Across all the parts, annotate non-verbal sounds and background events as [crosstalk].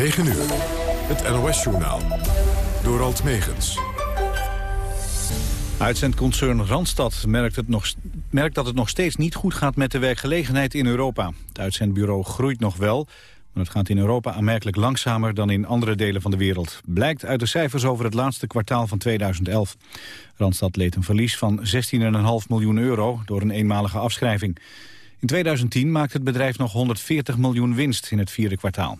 9 uur. Het NOS-journaal. Door Alt Megens. Uitzendconcern Randstad merkt, het nog, merkt dat het nog steeds niet goed gaat met de werkgelegenheid in Europa. Het uitzendbureau groeit nog wel, maar het gaat in Europa aanmerkelijk langzamer dan in andere delen van de wereld. Blijkt uit de cijfers over het laatste kwartaal van 2011. Randstad leed een verlies van 16,5 miljoen euro door een eenmalige afschrijving. In 2010 maakte het bedrijf nog 140 miljoen winst in het vierde kwartaal.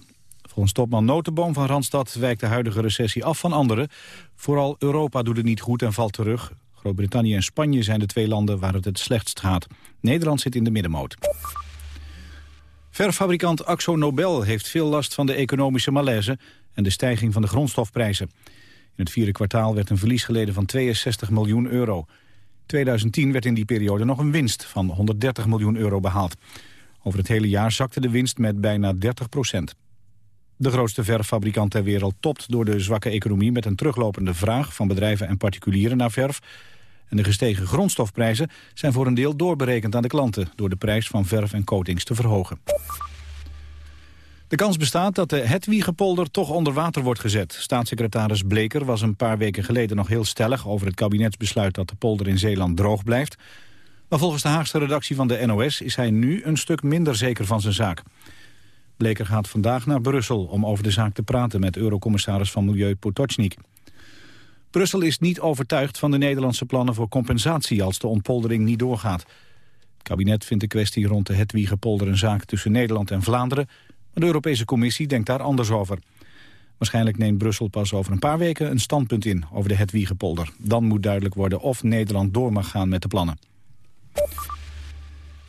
Volgens topman Notenboom van Randstad wijkt de huidige recessie af van anderen. Vooral Europa doet het niet goed en valt terug. Groot-Brittannië en Spanje zijn de twee landen waar het het slechtst gaat. Nederland zit in de middenmoot. Verfabrikant Axo Nobel heeft veel last van de economische malaise en de stijging van de grondstofprijzen. In het vierde kwartaal werd een verlies geleden van 62 miljoen euro. 2010 werd in die periode nog een winst van 130 miljoen euro behaald. Over het hele jaar zakte de winst met bijna 30 procent. De grootste verffabrikant ter wereld topt door de zwakke economie... met een teruglopende vraag van bedrijven en particulieren naar verf. En de gestegen grondstofprijzen zijn voor een deel doorberekend aan de klanten... door de prijs van verf en coatings te verhogen. De kans bestaat dat de Hetwiegepolder toch onder water wordt gezet. Staatssecretaris Bleker was een paar weken geleden nog heel stellig... over het kabinetsbesluit dat de polder in Zeeland droog blijft. Maar volgens de Haagse redactie van de NOS is hij nu een stuk minder zeker van zijn zaak. Bleker gaat vandaag naar Brussel om over de zaak te praten met eurocommissaris van Milieu Potocnik. Brussel is niet overtuigd van de Nederlandse plannen voor compensatie als de ontpoldering niet doorgaat. Het kabinet vindt de kwestie rond de Hetwiegepolder een zaak tussen Nederland en Vlaanderen, maar de Europese Commissie denkt daar anders over. Waarschijnlijk neemt Brussel pas over een paar weken een standpunt in over de Hetwiegepolder. Dan moet duidelijk worden of Nederland door mag gaan met de plannen.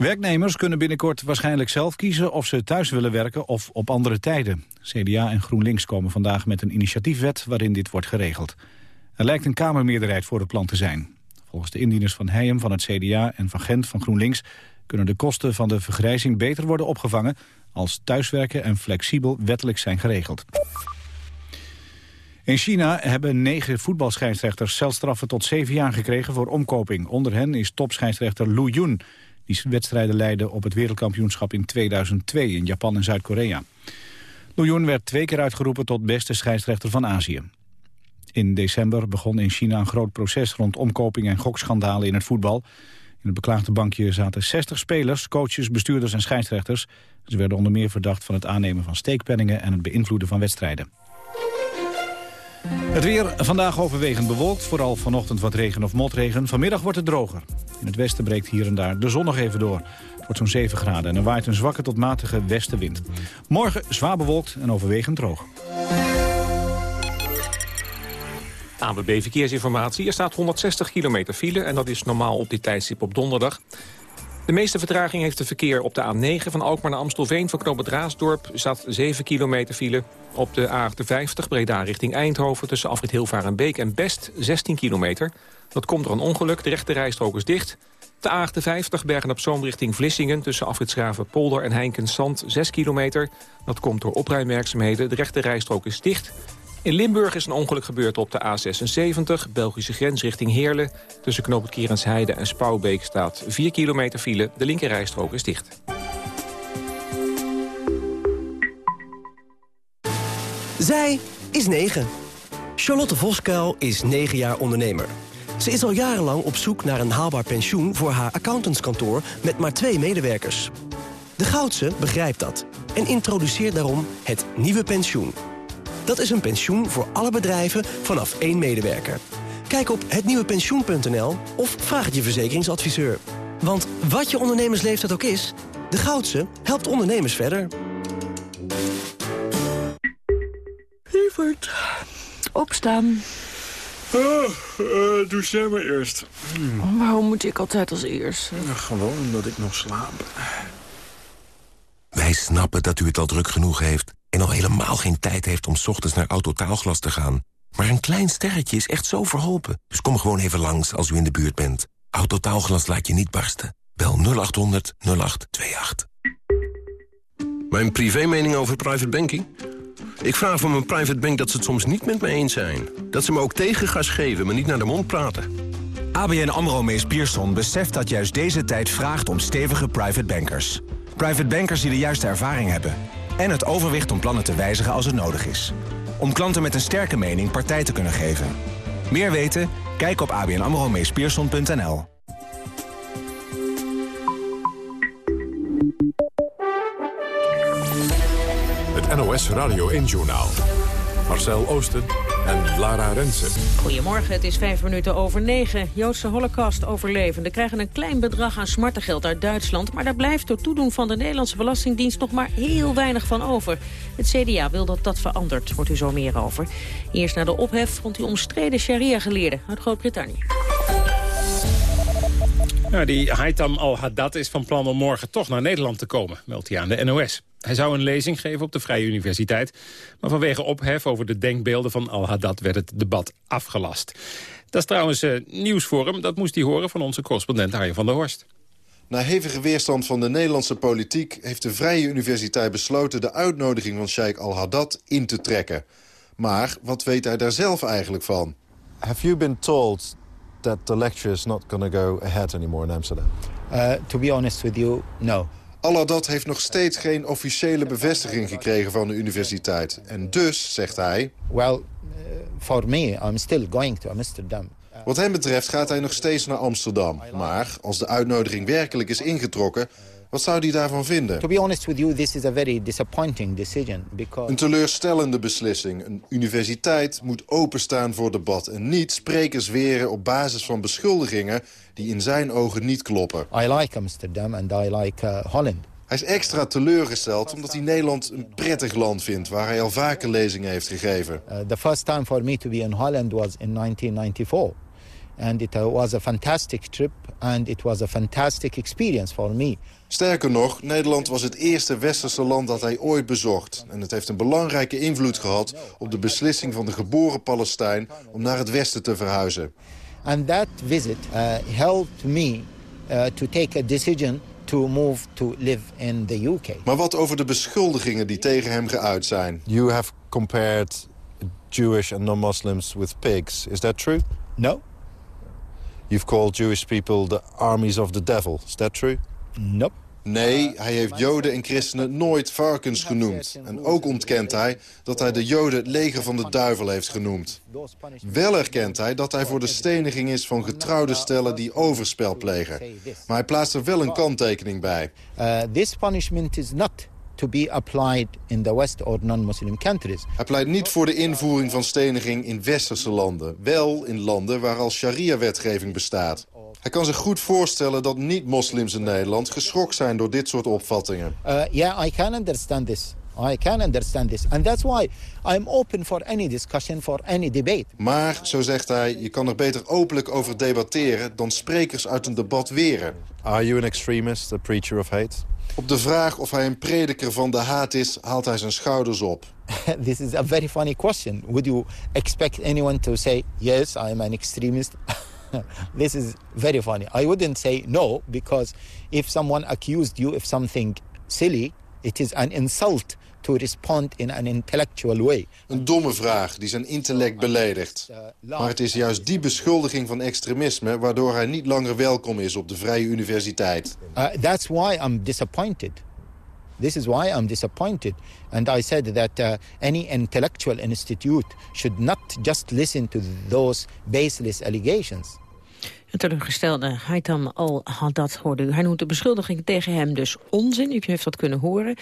Werknemers kunnen binnenkort waarschijnlijk zelf kiezen of ze thuis willen werken of op andere tijden. CDA en GroenLinks komen vandaag met een initiatiefwet waarin dit wordt geregeld. Er lijkt een kamermeerderheid voor het plan te zijn. Volgens de indieners van Heijem van het CDA en van Gent van GroenLinks... kunnen de kosten van de vergrijzing beter worden opgevangen... als thuiswerken en flexibel wettelijk zijn geregeld. In China hebben negen voetbalscheidsrechters celstraffen tot zeven jaar gekregen voor omkoping. Onder hen is topscheidsrechter Lu Yun wedstrijden leidde op het wereldkampioenschap in 2002 in Japan en Zuid-Korea. Yun werd twee keer uitgeroepen tot beste scheidsrechter van Azië. In december begon in China een groot proces rond omkoping en gokschandalen in het voetbal. In het beklaagde bankje zaten 60 spelers, coaches, bestuurders en scheidsrechters. Ze werden onder meer verdacht van het aannemen van steekpenningen en het beïnvloeden van wedstrijden. Het weer vandaag overwegend bewolkt, vooral vanochtend wat regen of motregen. Vanmiddag wordt het droger. In het westen breekt hier en daar de zon nog even door. Het wordt zo'n 7 graden en er waait een zwakke tot matige westenwind. Morgen zwaar bewolkt en overwegend droog. ANWB Verkeersinformatie. Er staat 160 kilometer file en dat is normaal op dit tijdstip op donderdag. De meeste vertraging heeft de verkeer op de A9 van Alkmaar naar Amstelveen... van Knoop Raasdorp zat 7 kilometer file. Op de A58 Breda richting Eindhoven tussen Afrit Hilvaar en Beek en Best 16 kilometer. Dat komt door een ongeluk, de rechte rijstrook is dicht. De A58 Bergen-op-Zoom richting Vlissingen tussen Afrit Polder en Heinkensand 6 kilometer. Dat komt door opruimwerkzaamheden, de rechte rijstrook is dicht... In Limburg is een ongeluk gebeurd op de A76, Belgische grens richting Heerlen. Tussen Knoop Kerensheide en Spouwbeek staat 4 kilometer file. De linkerrijstrook is dicht. Zij is 9. Charlotte Voskuil is 9 jaar ondernemer. Ze is al jarenlang op zoek naar een haalbaar pensioen voor haar accountantskantoor met maar twee medewerkers. De Goudse begrijpt dat en introduceert daarom het nieuwe pensioen. Dat is een pensioen voor alle bedrijven vanaf één medewerker. Kijk op hetnieuwepensioen.nl of vraag het je verzekeringsadviseur. Want wat je ondernemersleeftijd ook is, de Goudse helpt ondernemers verder. Lievert, opstaan. Oh, uh, doe jij maar eerst. Hmm. Waarom moet ik altijd als eerste? gewoon omdat ik nog slaap. Wij snappen dat u het al druk genoeg heeft en al helemaal geen tijd heeft om ochtends naar Autotaalglas te gaan. Maar een klein sterretje is echt zo verholpen. Dus kom gewoon even langs als u in de buurt bent. Autotaalglas laat je niet barsten. Bel 0800 0828. Mijn privé mening over private banking? Ik vraag van mijn private bank dat ze het soms niet met me eens zijn. Dat ze me ook tegengas geven, maar niet naar de mond praten. ABN AMRO Mees Pierson beseft dat juist deze tijd vraagt om stevige private bankers. Private bankers die de juiste ervaring hebben en het overwicht om plannen te wijzigen als het nodig is. Om klanten met een sterke mening partij te kunnen geven. Meer weten? Kijk op abnamromeespierson.nl. Het NOS Radio 1-journaal. Marcel Oosten Lara Rensen. Goedemorgen, het is vijf minuten over negen. Joodse holocaust-overlevenden krijgen een klein bedrag aan smartengeld uit Duitsland... maar daar blijft door toedoen van de Nederlandse Belastingdienst nog maar heel weinig van over. Het CDA wil dat dat verandert, hoort u zo meer over. Eerst naar de ophef rond die omstreden sharia-geleerde uit Groot-Brittannië. Nou, die Haitham al-Haddad is van plan om morgen toch naar Nederland te komen, meldt hij aan de NOS. Hij zou een lezing geven op de Vrije Universiteit. Maar vanwege ophef over de denkbeelden van al-Haddad werd het debat afgelast. Dat is trouwens uh, nieuws voor hem. Dat moest hij horen van onze correspondent Arjen van der Horst. Na hevige weerstand van de Nederlandse politiek... heeft de Vrije Universiteit besloten de uitnodiging van Sheikh al-Haddad in te trekken. Maar wat weet hij daar zelf eigenlijk van? Have you been told that the lecture is not going to go ahead anymore in Amsterdam? Uh, to be honest with you, no. Al-Haddad heeft nog steeds geen officiële bevestiging gekregen van de universiteit. En dus, zegt hij... Well, uh, for me, I'm still going to Amsterdam. Wat hem betreft gaat hij nog steeds naar Amsterdam. Maar als de uitnodiging werkelijk is ingetrokken... Wat zou hij daarvan vinden? To be honest with you, this is a very disappointing decision because... Een teleurstellende beslissing. Een universiteit moet openstaan voor debat en niet sprekers weren op basis van beschuldigingen die in zijn ogen niet kloppen. I like Amsterdam and I like uh, Holland. Hij is extra teleurgesteld omdat hij Nederland een prettig land vindt... waar hij al vaker lezingen heeft gegeven. Uh, the first time for me to be in Holland was in 1994. And it uh, was a fantastic trip and it was a fantastic experience for me. Sterker nog, Nederland was het eerste westerse land dat hij ooit bezocht. En het heeft een belangrijke invloed gehad op de beslissing van de geboren Palestijn om naar het westen te verhuizen. And that visit uh, helped me uh, to take a decision to move to live in the UK. Maar wat over de beschuldigingen die tegen hem geuit zijn? You have compared Jewish and non-Muslims with pigs. Is that true? No. You've called Jewish people the armies of the devil. Is that true? Nope. Nee, hij heeft Joden en christenen nooit varkens genoemd. En ook ontkent hij dat hij de Joden het leger van de duivel heeft genoemd. Wel erkent hij dat hij voor de steniging is van getrouwde stellen die overspel plegen. Maar hij plaatst er wel een kanttekening bij. Uh, this punishment is not to be applied in the West or non-Muslim countries. Hij pleit niet voor de invoering van steniging in westerse landen. Wel in landen waar al sharia-wetgeving bestaat. Hij kan zich goed voorstellen dat niet-moslims in Nederland geschokt zijn door dit soort opvattingen. Uh, yeah, I can understand this. I can understand this. And that's why I'm open for any discussion, for any debate. Maar, zo zegt hij, je kan er beter openlijk over debatteren dan sprekers uit een debat weren. Are you an extremist, a preacher of hate? Op de vraag of hij een prediker van de haat is, haalt hij zijn schouders op. [laughs] This is a very funny question. Would you expect anyone to say, yes, I am an extremist? [laughs] this is very funny. I wouldn't say no, because if someone accused you of something silly, it is an insult to respond in an intellectual way. Een domme vraag die zijn intellect beledigt. Maar het is juist die beschuldiging van extremisme... waardoor hij niet langer welkom is op de Vrije Universiteit. Uh, that's why I'm disappointed. This is why I'm disappointed. And I said that uh, any intellectual institute should not just listen to those baseless allegations. Een teleurgestelde Haitham al-Haddad hoorde u. Hij noemt de beschuldiging tegen hem dus onzin. U heeft dat kunnen horen.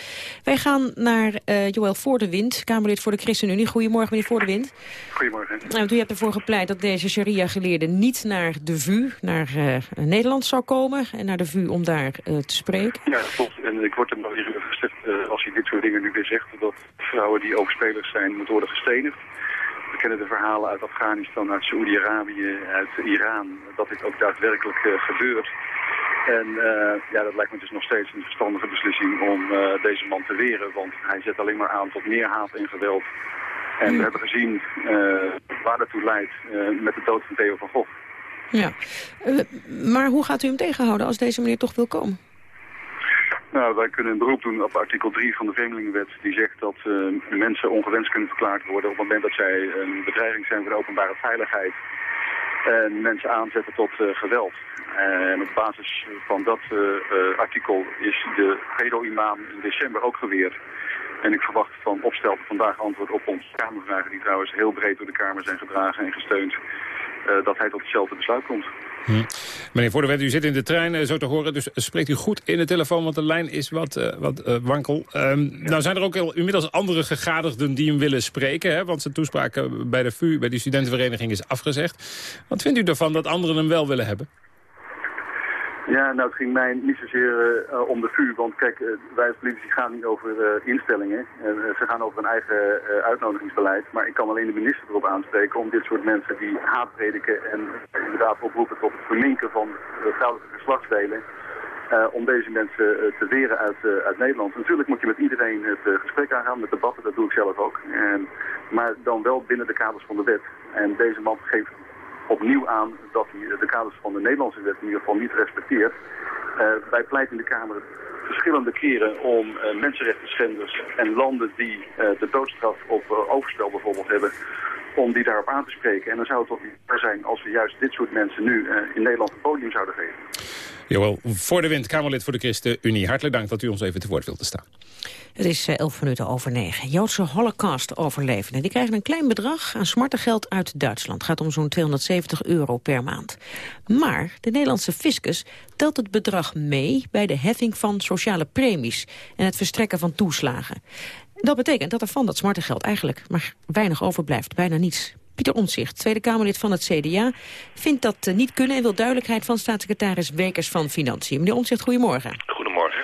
Wij gaan naar uh, Joël Voordewind, Kamerlid voor de ChristenUnie. Goedemorgen, meneer Voordewind. Goedemorgen. Nou, u hebt ervoor gepleit dat deze sharia-geleerde niet naar de VU, naar uh, Nederland zou komen. En naar de VU om daar uh, te spreken. Ja, dat klopt. En ik word hem wel hier gezegd, als hij dit soort dingen nu weer zegt... dat vrouwen die ook spelers zijn, moeten worden gestenigd. We kennen de verhalen uit Afghanistan, uit Saoedi-Arabië, uit Iran, dat dit ook daadwerkelijk uh, gebeurt. En uh, ja, dat lijkt me dus nog steeds een verstandige beslissing om uh, deze man te weren, want hij zet alleen maar aan tot meer haat en geweld. En we hebben gezien waar dat toe leidt met de dood van Theo van Gogh. Ja, maar hoe gaat u hem tegenhouden als deze meneer toch wil komen? Nou, wij kunnen een beroep doen op artikel 3 van de Vreemdelingenwet. Die zegt dat uh, mensen ongewenst kunnen verklaard worden op het moment dat zij een bedreiging zijn voor de openbare veiligheid. En mensen aanzetten tot uh, geweld. En op basis van dat uh, artikel is de pedo-imam in december ook geweerd. En ik verwacht van Opstelten vandaag antwoord op onze Kamervragen... die trouwens heel breed door de Kamer zijn gedragen en gesteund... Dat hij tot hetzelfde besluit komt. Hm. Meneer Voor de Wet, u zit in de trein, uh, zo te horen. Dus spreekt u goed in de telefoon, want de lijn is wat, uh, wat wankel. Um. Nou zijn er ook inmiddels andere gegadigden die hem willen spreken. Hè, want zijn toespraak bij de VU, bij die studentenvereniging, is afgezegd. Wat vindt u ervan dat anderen hem wel willen hebben? Ja, nou het ging mij niet zozeer uh, om de VU, want kijk, uh, wij als politici gaan niet over instellingen. ze gaan over hun eigen uitnodigingsbeleid. Maar ik kan alleen de minister erop aanspreken om dit soort mensen die haat prediken en inderdaad oproepen tot het verminken van vrouwelijke geslachtsdelen. om deze mensen te weren uit, uit Nederland. Natuurlijk moet je met iedereen het gesprek aangaan, met debatten, dat doe ik zelf ook. Maar dan wel binnen de kaders van de wet. En deze man geeft opnieuw aan dat hij de kaders van de Nederlandse wet in ieder geval niet respecteert. Uh, wij pleiten in de Kamer verschillende keren om uh, mensenrechtenschenders en landen die de doodstraf op overspel bijvoorbeeld hebben, om die daarop aan te spreken. En dan zou het toch niet waar zijn als we juist dit soort mensen nu in Nederland een podium zouden geven. Jawel, voor de wind, Kamerlid voor de ChristenUnie. Hartelijk dank dat u ons even te woord wilt staan. Het is uh, elf minuten over negen. Joodse holocaust-overlevenden die krijgen een klein bedrag aan smartengeld uit Duitsland. Het gaat om zo'n 270 euro per maand. Maar de Nederlandse fiscus telt het bedrag mee bij de heffing van sociale premies en het verstrekken van toeslagen. Dat betekent dat er van dat smartengeld eigenlijk maar weinig overblijft, bijna niets. Pieter Omtzigt, Tweede Kamerlid van het CDA, vindt dat uh, niet kunnen en wil duidelijkheid van staatssecretaris Wekers van Financiën. Meneer Omtzigt, goedemorgen. Goedemorgen.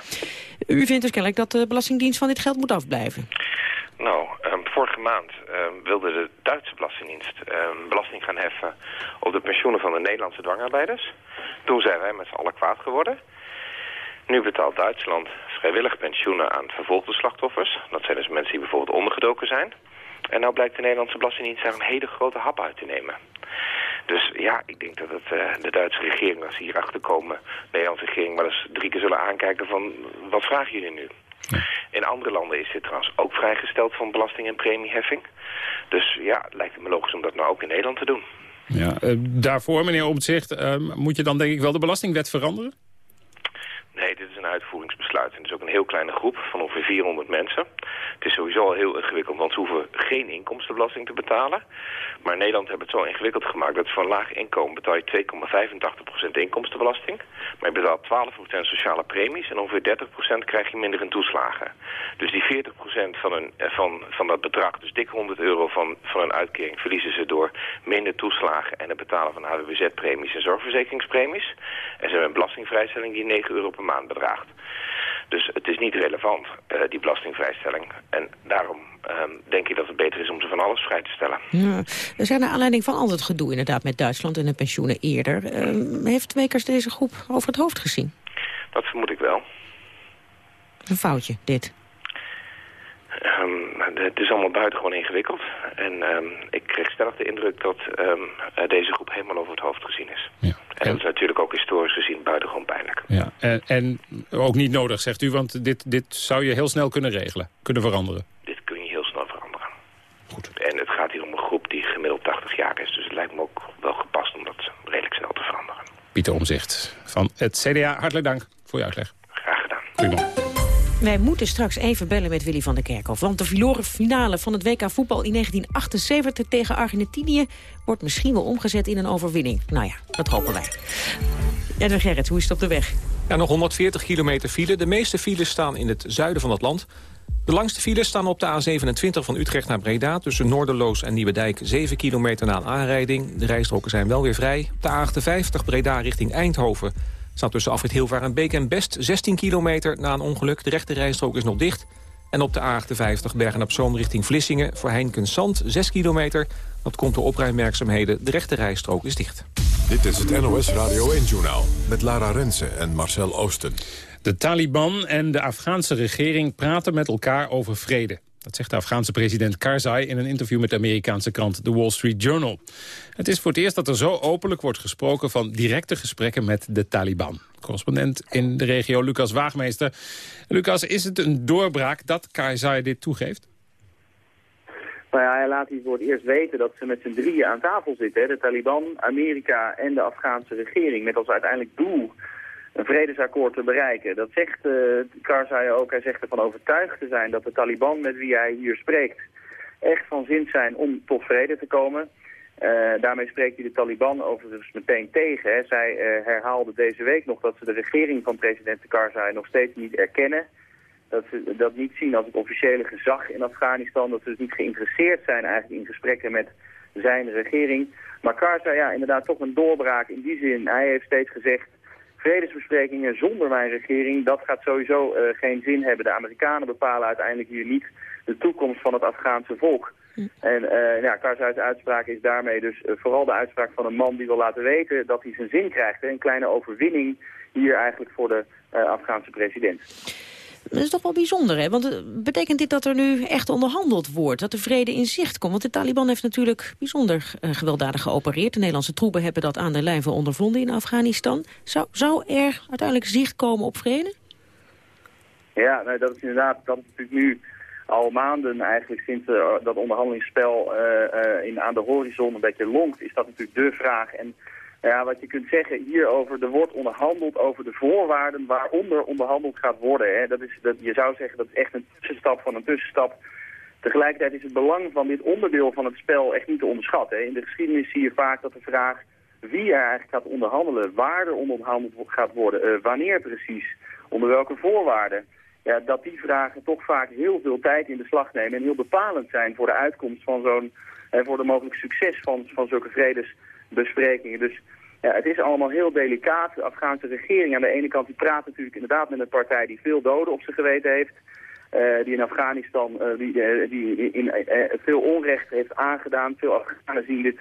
U vindt dus kennelijk dat de Belastingdienst van dit geld moet afblijven. Nou, um, vorige maand um, wilde de Duitse Belastingdienst um, belasting gaan heffen op de pensioenen van de Nederlandse dwangarbeiders. Toen zijn wij met z'n allen kwaad geworden. Nu betaalt Duitsland vrijwillig pensioenen aan vervolgde slachtoffers. Dat zijn dus mensen die bijvoorbeeld ondergedoken zijn. En nou blijkt de Nederlandse Belastingdienst daar een hele grote hap uit te nemen. Dus ja, ik denk dat het, uh, de Duitse regering, als ze hierachter komen... de Nederlandse regering wel eens drie keer zullen aankijken van... wat vragen jullie nu? In andere landen is dit trouwens ook vrijgesteld van belasting- en premieheffing. Dus ja, het lijkt me logisch om dat nou ook in Nederland te doen. Ja, uh, daarvoor, meneer Omtzigt, uh, moet je dan denk ik wel de belastingwet veranderen? Nee, dit is een uitvoeringsbesluit. En het is ook een heel kleine groep van ongeveer 400 mensen. Het is sowieso al heel ingewikkeld, want ze hoeven geen inkomstenbelasting te betalen. Maar Nederland hebben het zo ingewikkeld gemaakt dat voor een laag inkomen betaal je 2,85% inkomstenbelasting. Maar je betaalt 12% sociale premies en ongeveer 30% krijg je minder in toeslagen. Dus die 40% van, een, van, van dat bedrag, dus dik 100 euro van, van een uitkering, verliezen ze door minder toeslagen en het betalen van HWBZ-premies en zorgverzekeringspremies. En ze hebben een belastingvrijstelling die 9 euro per maand bedraagt. Dus het is niet relevant, uh, die belastingvrijstelling. En daarom um, denk ik dat het beter is om ze van alles vrij te stellen. Ja, er zijn naar aanleiding van al het gedoe inderdaad met Duitsland en de pensioenen eerder. Uh, heeft Wekers deze groep over het hoofd gezien? Dat vermoed ik wel. Een foutje, dit. Um, het is allemaal buitengewoon ingewikkeld. En um, ik kreeg stellig de indruk dat um, deze groep helemaal over het hoofd gezien is. Ja. En dat is natuurlijk ook historisch gezien buitengewoon pijnlijk. Ja. En, en ook niet nodig, zegt u, want dit, dit zou je heel snel kunnen regelen, kunnen veranderen. Dit kun je heel snel veranderen. Goed. En het gaat hier om een groep die gemiddeld 80 jaar is. Dus het lijkt me ook wel gepast om dat redelijk snel te veranderen. Pieter Omzicht van het CDA, hartelijk dank voor je uitleg. Graag gedaan. Goedemorgen. Wij moeten straks even bellen met Willy van der Kerkhof. Want de verloren finale van het WK voetbal in 1978 tegen Argentinië... wordt misschien wel omgezet in een overwinning. Nou ja, dat hopen wij. Edwin Gerrit, hoe is het op de weg? Ja, nog 140 kilometer file. De meeste files staan in het zuiden van het land. De langste files staan op de A27 van Utrecht naar Breda... tussen Noorderloos en Nieuwedijk, 7 kilometer na een aanrijding. De rijstroken zijn wel weer vrij. Op de A58 Breda richting Eindhoven staat tussen Afrit Hilvaar en Beek en Best 16 kilometer na een ongeluk. De rechte rijstrook is nog dicht. En op de A58 Bergen-op-Zoom richting Vlissingen voor Heinkensand 6 kilometer. Dat komt door opruimwerkzaamheden. De rechte rijstrook is dicht. Dit is het NOS Radio 1-journaal met Lara Rensen en Marcel Oosten. De Taliban en de Afghaanse regering praten met elkaar over vrede. Dat zegt de Afghaanse president Karzai in een interview met de Amerikaanse krant The Wall Street Journal. Het is voor het eerst dat er zo openlijk wordt gesproken van directe gesprekken met de Taliban. Correspondent in de regio Lucas Waagmeester. Lucas, is het een doorbraak dat Karzai dit toegeeft? Nou ja, hij laat hier voor het eerst weten dat ze met z'n drieën aan tafel zitten. De Taliban, Amerika en de Afghaanse regering. Met als uiteindelijk doel een vredesakkoord te bereiken. Dat zegt uh, Karzai ook. Hij zegt ervan overtuigd te zijn dat de Taliban met wie hij hier spreekt echt van zin zijn om tot vrede te komen. Uh, daarmee spreekt hij de Taliban overigens meteen tegen. Hè. Zij uh, herhaalde deze week nog dat ze de regering van president Karzai nog steeds niet erkennen. Dat ze dat niet zien als het officiële gezag in Afghanistan. Dat ze dus niet geïnteresseerd zijn eigenlijk in gesprekken met zijn regering. Maar Karzai, ja, inderdaad toch een doorbraak in die zin. Hij heeft steeds gezegd, vredesbesprekingen zonder mijn regering, dat gaat sowieso uh, geen zin hebben. De Amerikanen bepalen uiteindelijk hier niet de toekomst van het Afghaanse volk. En uh, ja, Karzai's uitspraak is daarmee dus uh, vooral de uitspraak van een man die wil laten weten dat hij zijn zin krijgt. Een kleine overwinning hier eigenlijk voor de uh, Afghaanse president. Dat is toch wel bijzonder, hè? Want betekent dit dat er nu echt onderhandeld wordt? Dat de vrede in zicht komt? Want de Taliban heeft natuurlijk bijzonder uh, gewelddadig geopereerd. De Nederlandse troepen hebben dat aan de lijve ondervonden in Afghanistan. Zou, zou er uiteindelijk zicht komen op vrede? Ja, nou, dat is inderdaad, dat is natuurlijk nu al maanden eigenlijk sinds uh, dat onderhandelingsspel in, aan de horizon een beetje longt, is dat natuurlijk de vraag. En ja, wat je kunt zeggen hierover, er wordt onderhandeld over de voorwaarden waaronder onderhandeld gaat worden. Hè. Dat is, dat, je zou zeggen dat is echt een tussenstap van een tussenstap. Tegelijkertijd is het belang van dit onderdeel van het spel echt niet te onderschatten. In de geschiedenis zie je vaak dat de vraag wie er eigenlijk gaat onderhandelen, waar er onderhandeld gaat worden, uh, wanneer precies, onder welke voorwaarden. Ja, dat die vragen toch vaak heel veel tijd in beslag nemen en heel bepalend zijn voor de uitkomst van zo'n, en voor de mogelijk succes van, van zulke vredesbesprekingen. Dus ja, het is allemaal heel delicaat. De Afghaanse regering aan de ene kant die praat natuurlijk inderdaad met een partij die veel doden op zijn geweten heeft. Uh, die in Afghanistan uh, die, uh, die in, veel onrecht heeft aangedaan. Veel Afghanen zien dit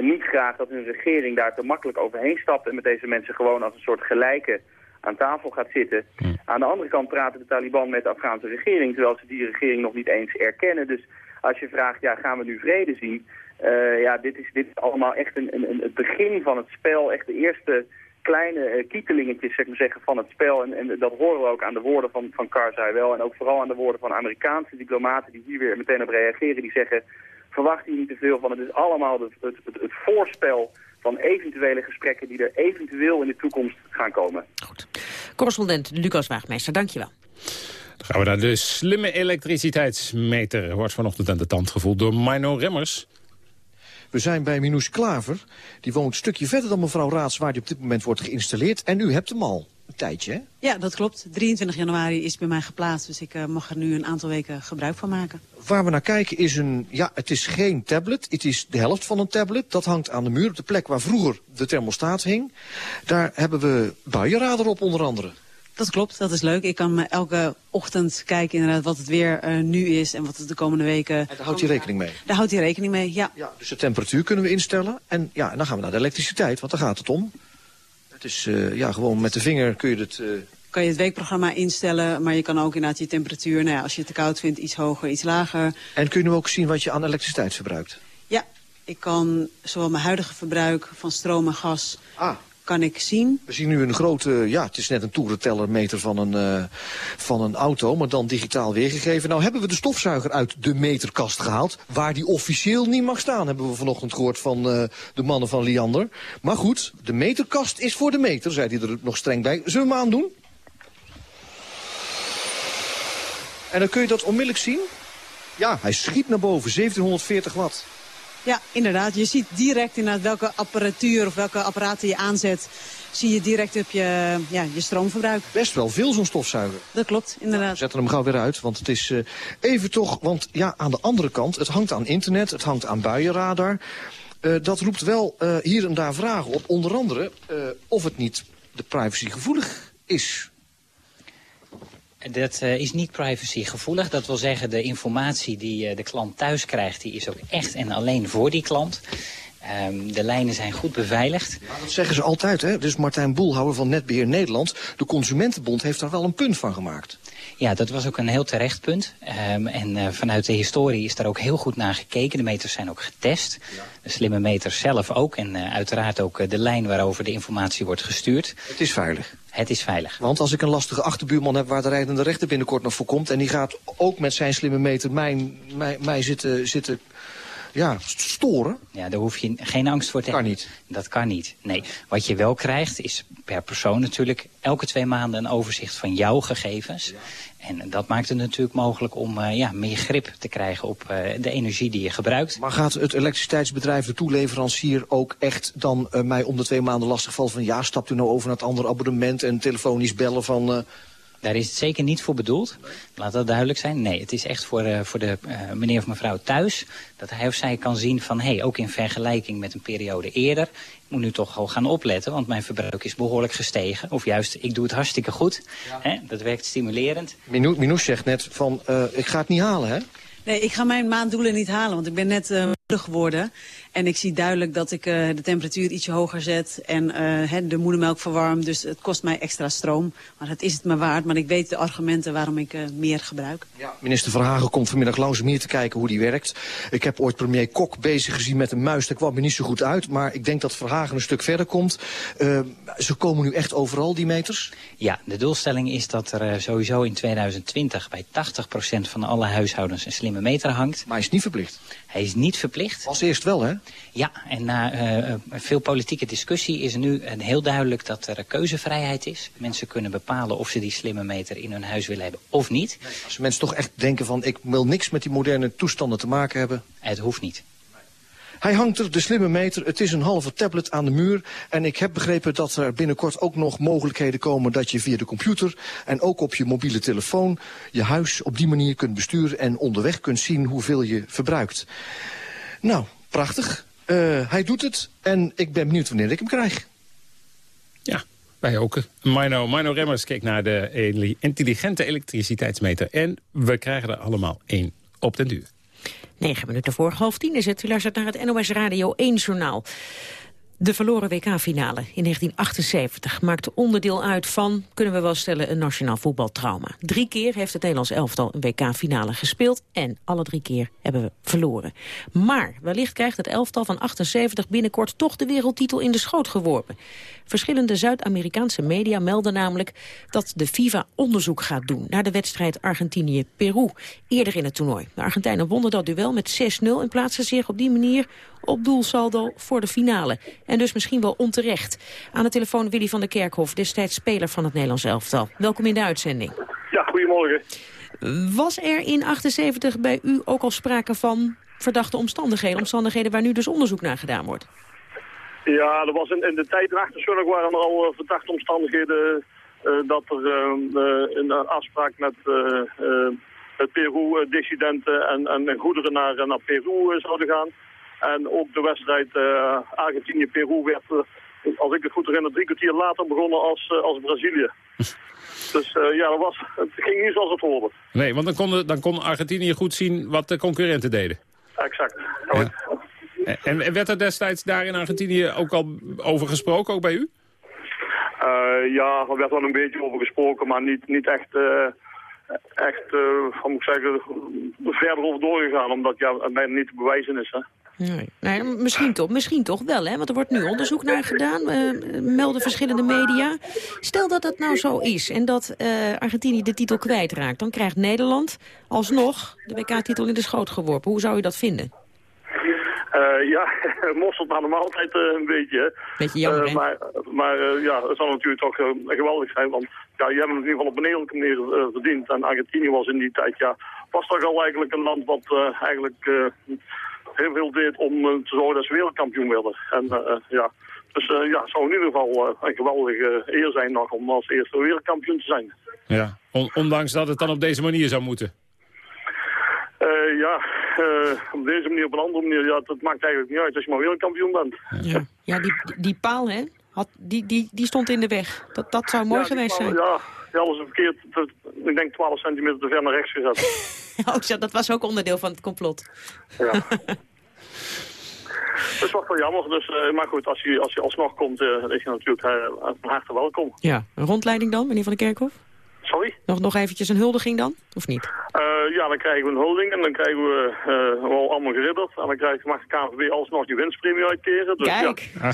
niet graag dat hun regering daar te makkelijk overheen stapt en met deze mensen gewoon als een soort gelijke aan tafel gaat zitten. Aan de andere kant praten de Taliban met de Afghaanse regering, terwijl ze die regering nog niet eens erkennen. Dus als je vraagt, ja, gaan we nu vrede zien? Uh, ja, dit is, dit is allemaal echt een, een, het begin van het spel. Echt de eerste kleine uh, kietelingetjes, zeg maar zeggen, van het spel. En, en dat horen we ook aan de woorden van, van Karzai wel. En ook vooral aan de woorden van Amerikaanse diplomaten die hier weer meteen op reageren. Die zeggen, verwacht hier niet te veel van. Het is allemaal het, het, het, het voorspel van eventuele gesprekken die er eventueel in de toekomst gaan komen. Goed. Correspondent Lucas Waagmeester, dankjewel. Dan gaan we naar de slimme elektriciteitsmeter. Wordt vanochtend aan de tand gevoeld door Mino Remmers. We zijn bij Minouche Klaver. Die woont een stukje verder dan mevrouw Raads... waar die op dit moment wordt geïnstalleerd. En u hebt hem al een tijdje, hè? Ja, dat klopt. 23 januari is bij mij geplaatst. Dus ik uh, mag er nu een aantal weken gebruik van maken. Waar we naar kijken is een... Ja, het is geen tablet. Het is de helft van een tablet. Dat hangt aan de muur op de plek waar vroeger de thermostaat hing. Daar hebben we buienradar op onder andere. Dat klopt, dat is leuk. Ik kan elke ochtend kijken inderdaad wat het weer uh, nu is en wat het de komende weken... En daar houdt hij rekening mee? Daar houdt hij rekening mee, ja. ja. Dus de temperatuur kunnen we instellen. En, ja, en dan gaan we naar de elektriciteit, want daar gaat het om. Het is uh, ja, gewoon met de vinger kun je het... Uh... Kan je het weekprogramma instellen, maar je kan ook inderdaad je temperatuur... Nou ja, als je het te koud vindt, iets hoger, iets lager. En kun je nu ook zien wat je aan elektriciteit verbruikt? Ja, ik kan zowel mijn huidige verbruik van stroom en gas... Ah kan ik zien. We zien nu een grote, ja, het is net een toerentellermeter van een, uh, van een auto, maar dan digitaal weergegeven. Nou hebben we de stofzuiger uit de meterkast gehaald, waar die officieel niet mag staan, hebben we vanochtend gehoord van uh, de mannen van Liander. Maar goed, de meterkast is voor de meter, zei hij er nog streng bij. Zullen we hem aandoen? En dan kun je dat onmiddellijk zien. Ja, hij schiet naar boven, 1740 watt. Ja, inderdaad. Je ziet direct inderdaad welke apparatuur of welke apparaten je aanzet. Zie je direct op je, ja, je stroomverbruik. Best wel veel zo'n stofzuiger. Dat klopt, inderdaad. We zetten hem gauw weer uit, want het is uh, even toch... Want ja, aan de andere kant, het hangt aan internet, het hangt aan buienradar. Uh, dat roept wel uh, hier en daar vragen op. Onder andere of het niet de privacygevoelig is. Dat uh, is niet privacygevoelig. Dat wil zeggen, de informatie die uh, de klant thuis krijgt... die is ook echt en alleen voor die klant. Um, de lijnen zijn goed beveiligd. Ja, dat zeggen ze altijd, hè? Dus Martijn Boelhouwer van Netbeheer Nederland... de Consumentenbond heeft daar wel een punt van gemaakt. Ja, dat was ook een heel terecht punt. Um, en uh, vanuit de historie is daar ook heel goed naar gekeken. De meters zijn ook getest. Ja. De slimme meters zelf ook. En uiteraard ook de lijn waarover de informatie wordt gestuurd. Het is veilig. Het is veilig. Want als ik een lastige achterbuurman heb waar de rijdende rechter binnenkort nog voor komt... en die gaat ook met zijn slimme meter mij, mij, mij zitten, zitten ja, storen? Ja, daar hoef je geen angst voor te kan hebben. niet. Dat kan niet. Nee, wat je wel krijgt is per persoon natuurlijk elke twee maanden een overzicht van jouw gegevens. En dat maakt het natuurlijk mogelijk om uh, ja, meer grip te krijgen op uh, de energie die je gebruikt. Maar gaat het elektriciteitsbedrijf, de toeleverancier, ook echt dan uh, mij om de twee maanden lastigvallen van ja, stapt u nou over naar het andere abonnement en telefonisch bellen van... Daar is het zeker niet voor bedoeld. Laat dat duidelijk zijn. Nee, het is echt voor, uh, voor de uh, meneer of mevrouw thuis. Dat hij of zij kan zien van, hé, hey, ook in vergelijking met een periode eerder... ik moet nu toch wel gaan opletten, want mijn verbruik is behoorlijk gestegen. Of juist, ik doe het hartstikke goed. Ja. Hè? Dat werkt stimulerend. Minous zegt net van, uh, ik ga het niet halen, hè? Nee, ik ga mijn maanddoelen niet halen, want ik ben net geworden. En ik zie duidelijk dat ik uh, de temperatuur ietsje hoger zet en uh, de moedermelk verwarm. Dus het kost mij extra stroom. Maar dat is het me waard. Maar ik weet de argumenten waarom ik uh, meer gebruik. Ja. Minister Verhagen komt vanmiddag langs om hier te kijken hoe die werkt. Ik heb ooit premier Kok bezig gezien met een muis. Dat kwam me niet zo goed uit. Maar ik denk dat Verhagen een stuk verder komt. ze komen nu echt overal, die meters? Ja, de doelstelling is dat er sowieso in 2020 bij 80% van alle huishoudens een slimme meter hangt. Maar hij is niet verplicht? Hij is niet verplicht. Was eerst wel, hè? Ja, en na uh, veel politieke discussie is nu uh, heel duidelijk dat er keuzevrijheid is. Mensen kunnen bepalen of ze die slimme meter in hun huis willen hebben of niet. Als mensen toch echt denken van ik wil niks met die moderne toestanden te maken hebben. Het hoeft niet. Hij hangt er, de slimme meter. Het is een halve tablet aan de muur. En ik heb begrepen dat er binnenkort ook nog mogelijkheden komen... dat je via de computer en ook op je mobiele telefoon... je huis op die manier kunt besturen... en onderweg kunt zien hoeveel je verbruikt. Nou, prachtig. Uh, hij doet het en ik ben benieuwd wanneer ik hem krijg. Ja, wij ook. Mino, Mino Remmers keek naar de intelligente elektriciteitsmeter. En we krijgen er allemaal één op den duur. 9 minuten voor half tien is het. U luistert naar het NOS Radio 1-journaal. De verloren WK-finale in 1978 maakte onderdeel uit van, kunnen we wel stellen, een nationaal voetbaltrauma. Drie keer heeft het Nederlands elftal een WK-finale gespeeld en alle drie keer hebben we verloren. Maar wellicht krijgt het elftal van 78 binnenkort toch de wereldtitel in de schoot geworpen. Verschillende Zuid-Amerikaanse media melden namelijk dat de FIFA onderzoek gaat doen naar de wedstrijd Argentinië-Peru eerder in het toernooi. De Argentijnen wonnen dat duel met 6-0 en plaatsen zich op die manier op doelsaldo voor de finale. En dus misschien wel onterecht. Aan de telefoon Willy van der Kerkhof, destijds speler van het Nederlands elftal. Welkom in de uitzending. Ja, goedemorgen. Was er in 78 bij u ook al sprake van verdachte omstandigheden? Omstandigheden waar nu dus onderzoek naar gedaan wordt? Ja, er was in, in de tijd in 78 waren er al uh, verdachte omstandigheden... Uh, dat er een afspraak met Peru-dissidenten en, en, goederen naar, naar Peru zouden gaan. En ook de wedstrijd Argentinië-Peru werd, als ik het goed herinner, drie kwartier later begonnen als, als Brazilië. [laughs] dus ja, dat was, het ging niet zoals het hoorde. Nee, want dan kon, dan kon Argentinië goed zien wat de concurrenten deden. Exact. Ja. En, en, werd er destijds daar in Argentinië ook al over gesproken, ook bij u? ja, er werd wel een beetje over gesproken, maar niet, niet echt echt, uh, moet ik zeggen, verder over doorgegaan. Omdat ja, het bijna niet te bewijzen is. Hè. Nee. nee. misschien, toch, misschien toch wel, hè? want er wordt nu onderzoek naar gedaan, uh, melden verschillende media. Stel dat dat nou zo is en dat uh, Argentinië de titel kwijtraakt... dan krijgt Nederland alsnog de WK-titel in de schoot geworpen. Hoe zou je dat vinden? Uh, ja, [laughs] mosterd aan de maaltijd uh, een beetje. Beetje jammer, uh, Maar, maar ja, het zal natuurlijk toch geweldig zijn. Want ja, je hebt het in ieder geval op een hele manier verdiend. En Argentinië was in die tijd, ja, was toch al eigenlijk een land wat eigenlijk heel veel deed om te zorgen dat ze wereldkampioen werden. En ja, dus ja, het zou in ieder geval een geweldige eer zijn nog om als eerste wereldkampioen te zijn. Ja, on ondanks dat het dan op deze manier zou moeten. Uh, ja, uh, op deze manier, op een andere manier, ja, dat maakt eigenlijk niet uit als je maar wereldkampioen bent. Ja, ja die, die paal, hè, had, die, die, die stond in de weg. Dat, dat zou mooi ja, geweest paal, zijn. Ja, die hadden ze verkeerd, ik denk 12 centimeter te ver naar rechts gezet. [laughs] oh, ja, dat was ook onderdeel van het complot. Ja. [laughs] Dat is wel wel jammer, dus, uh, maar goed, als je, als je alsnog komt, uh, is je natuurlijk uh, van harte welkom. Ja, een rondleiding dan, meneer Van der Kerkhof? Sorry? Nog, nog eventjes een huldiging dan, of niet? Uh, ja, dan krijgen we een holding en dan krijgen we uh, wel allemaal geribbeld. En dan krijgt, mag de KNVB alsnog die winstpremie uitkeren. Dus, Kijk! Ja.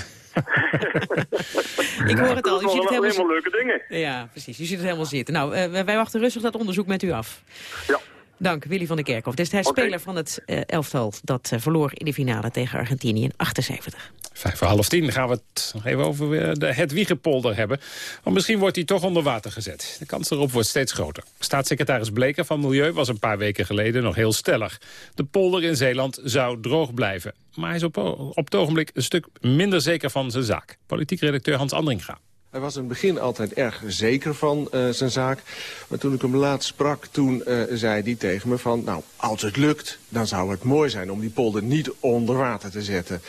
ik hoor het al. U ziet het helemaal, helemaal leuke dingen. Ja, precies. U ziet het helemaal zitten. Nou, uh, wij wachten rustig dat onderzoek met u af. Ja. Dank, Willy van der Kerkhof. Dus hij is speler van het uh, elftal dat uh, verloor in de finale tegen Argentinië in 78. Vijf voor half tien gaan we het nog even over de Hedwiegepolder hebben. Want misschien wordt die toch onder water gezet. De kans erop wordt steeds groter. Staatssecretaris Bleker van Milieu was een paar weken geleden nog heel stellig. De polder in Zeeland zou droog blijven. Maar hij is op, op het ogenblik een stuk minder zeker van zijn zaak. Politiek redacteur Hans Andringa. Hij was in het begin altijd erg zeker van uh, zijn zaak. Maar toen ik hem laatst sprak, toen uh, zei hij tegen me van... nou, als het lukt, dan zou het mooi zijn om die polder niet onder water te zetten.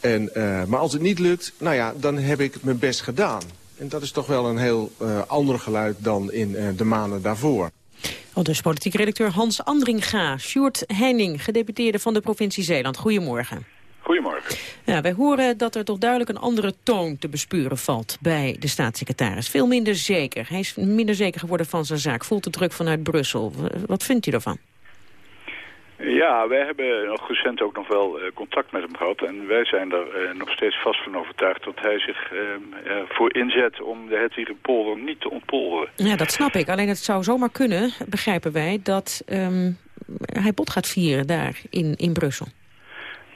En, uh, maar als het niet lukt, nou ja, dan heb ik mijn best gedaan. En dat is toch wel een heel ander geluid dan in de maanden daarvoor. Al dus politiek redacteur Hans Andringa. Sjoerd Heining, gedeputeerde van de provincie Zeeland. Goedemorgen. Goedemorgen. Ja, wij horen dat er toch duidelijk een andere toon te bespuren valt bij de staatssecretaris. Veel minder zeker. Hij is minder zeker geworden van zijn zaak. Voelt de druk vanuit Brussel. Wat vindt u ervan? Ja, wij hebben nog recent ook nog wel uh, contact met hem gehad. En wij zijn er uh, nog steeds vast van overtuigd dat hij zich uh, voor inzet om de Hedwige polder niet te ontpolderen. Ja, dat snap ik. Alleen het zou zomaar kunnen, begrijpen wij, dat um, hij bot gaat vieren daar in, in Brussel.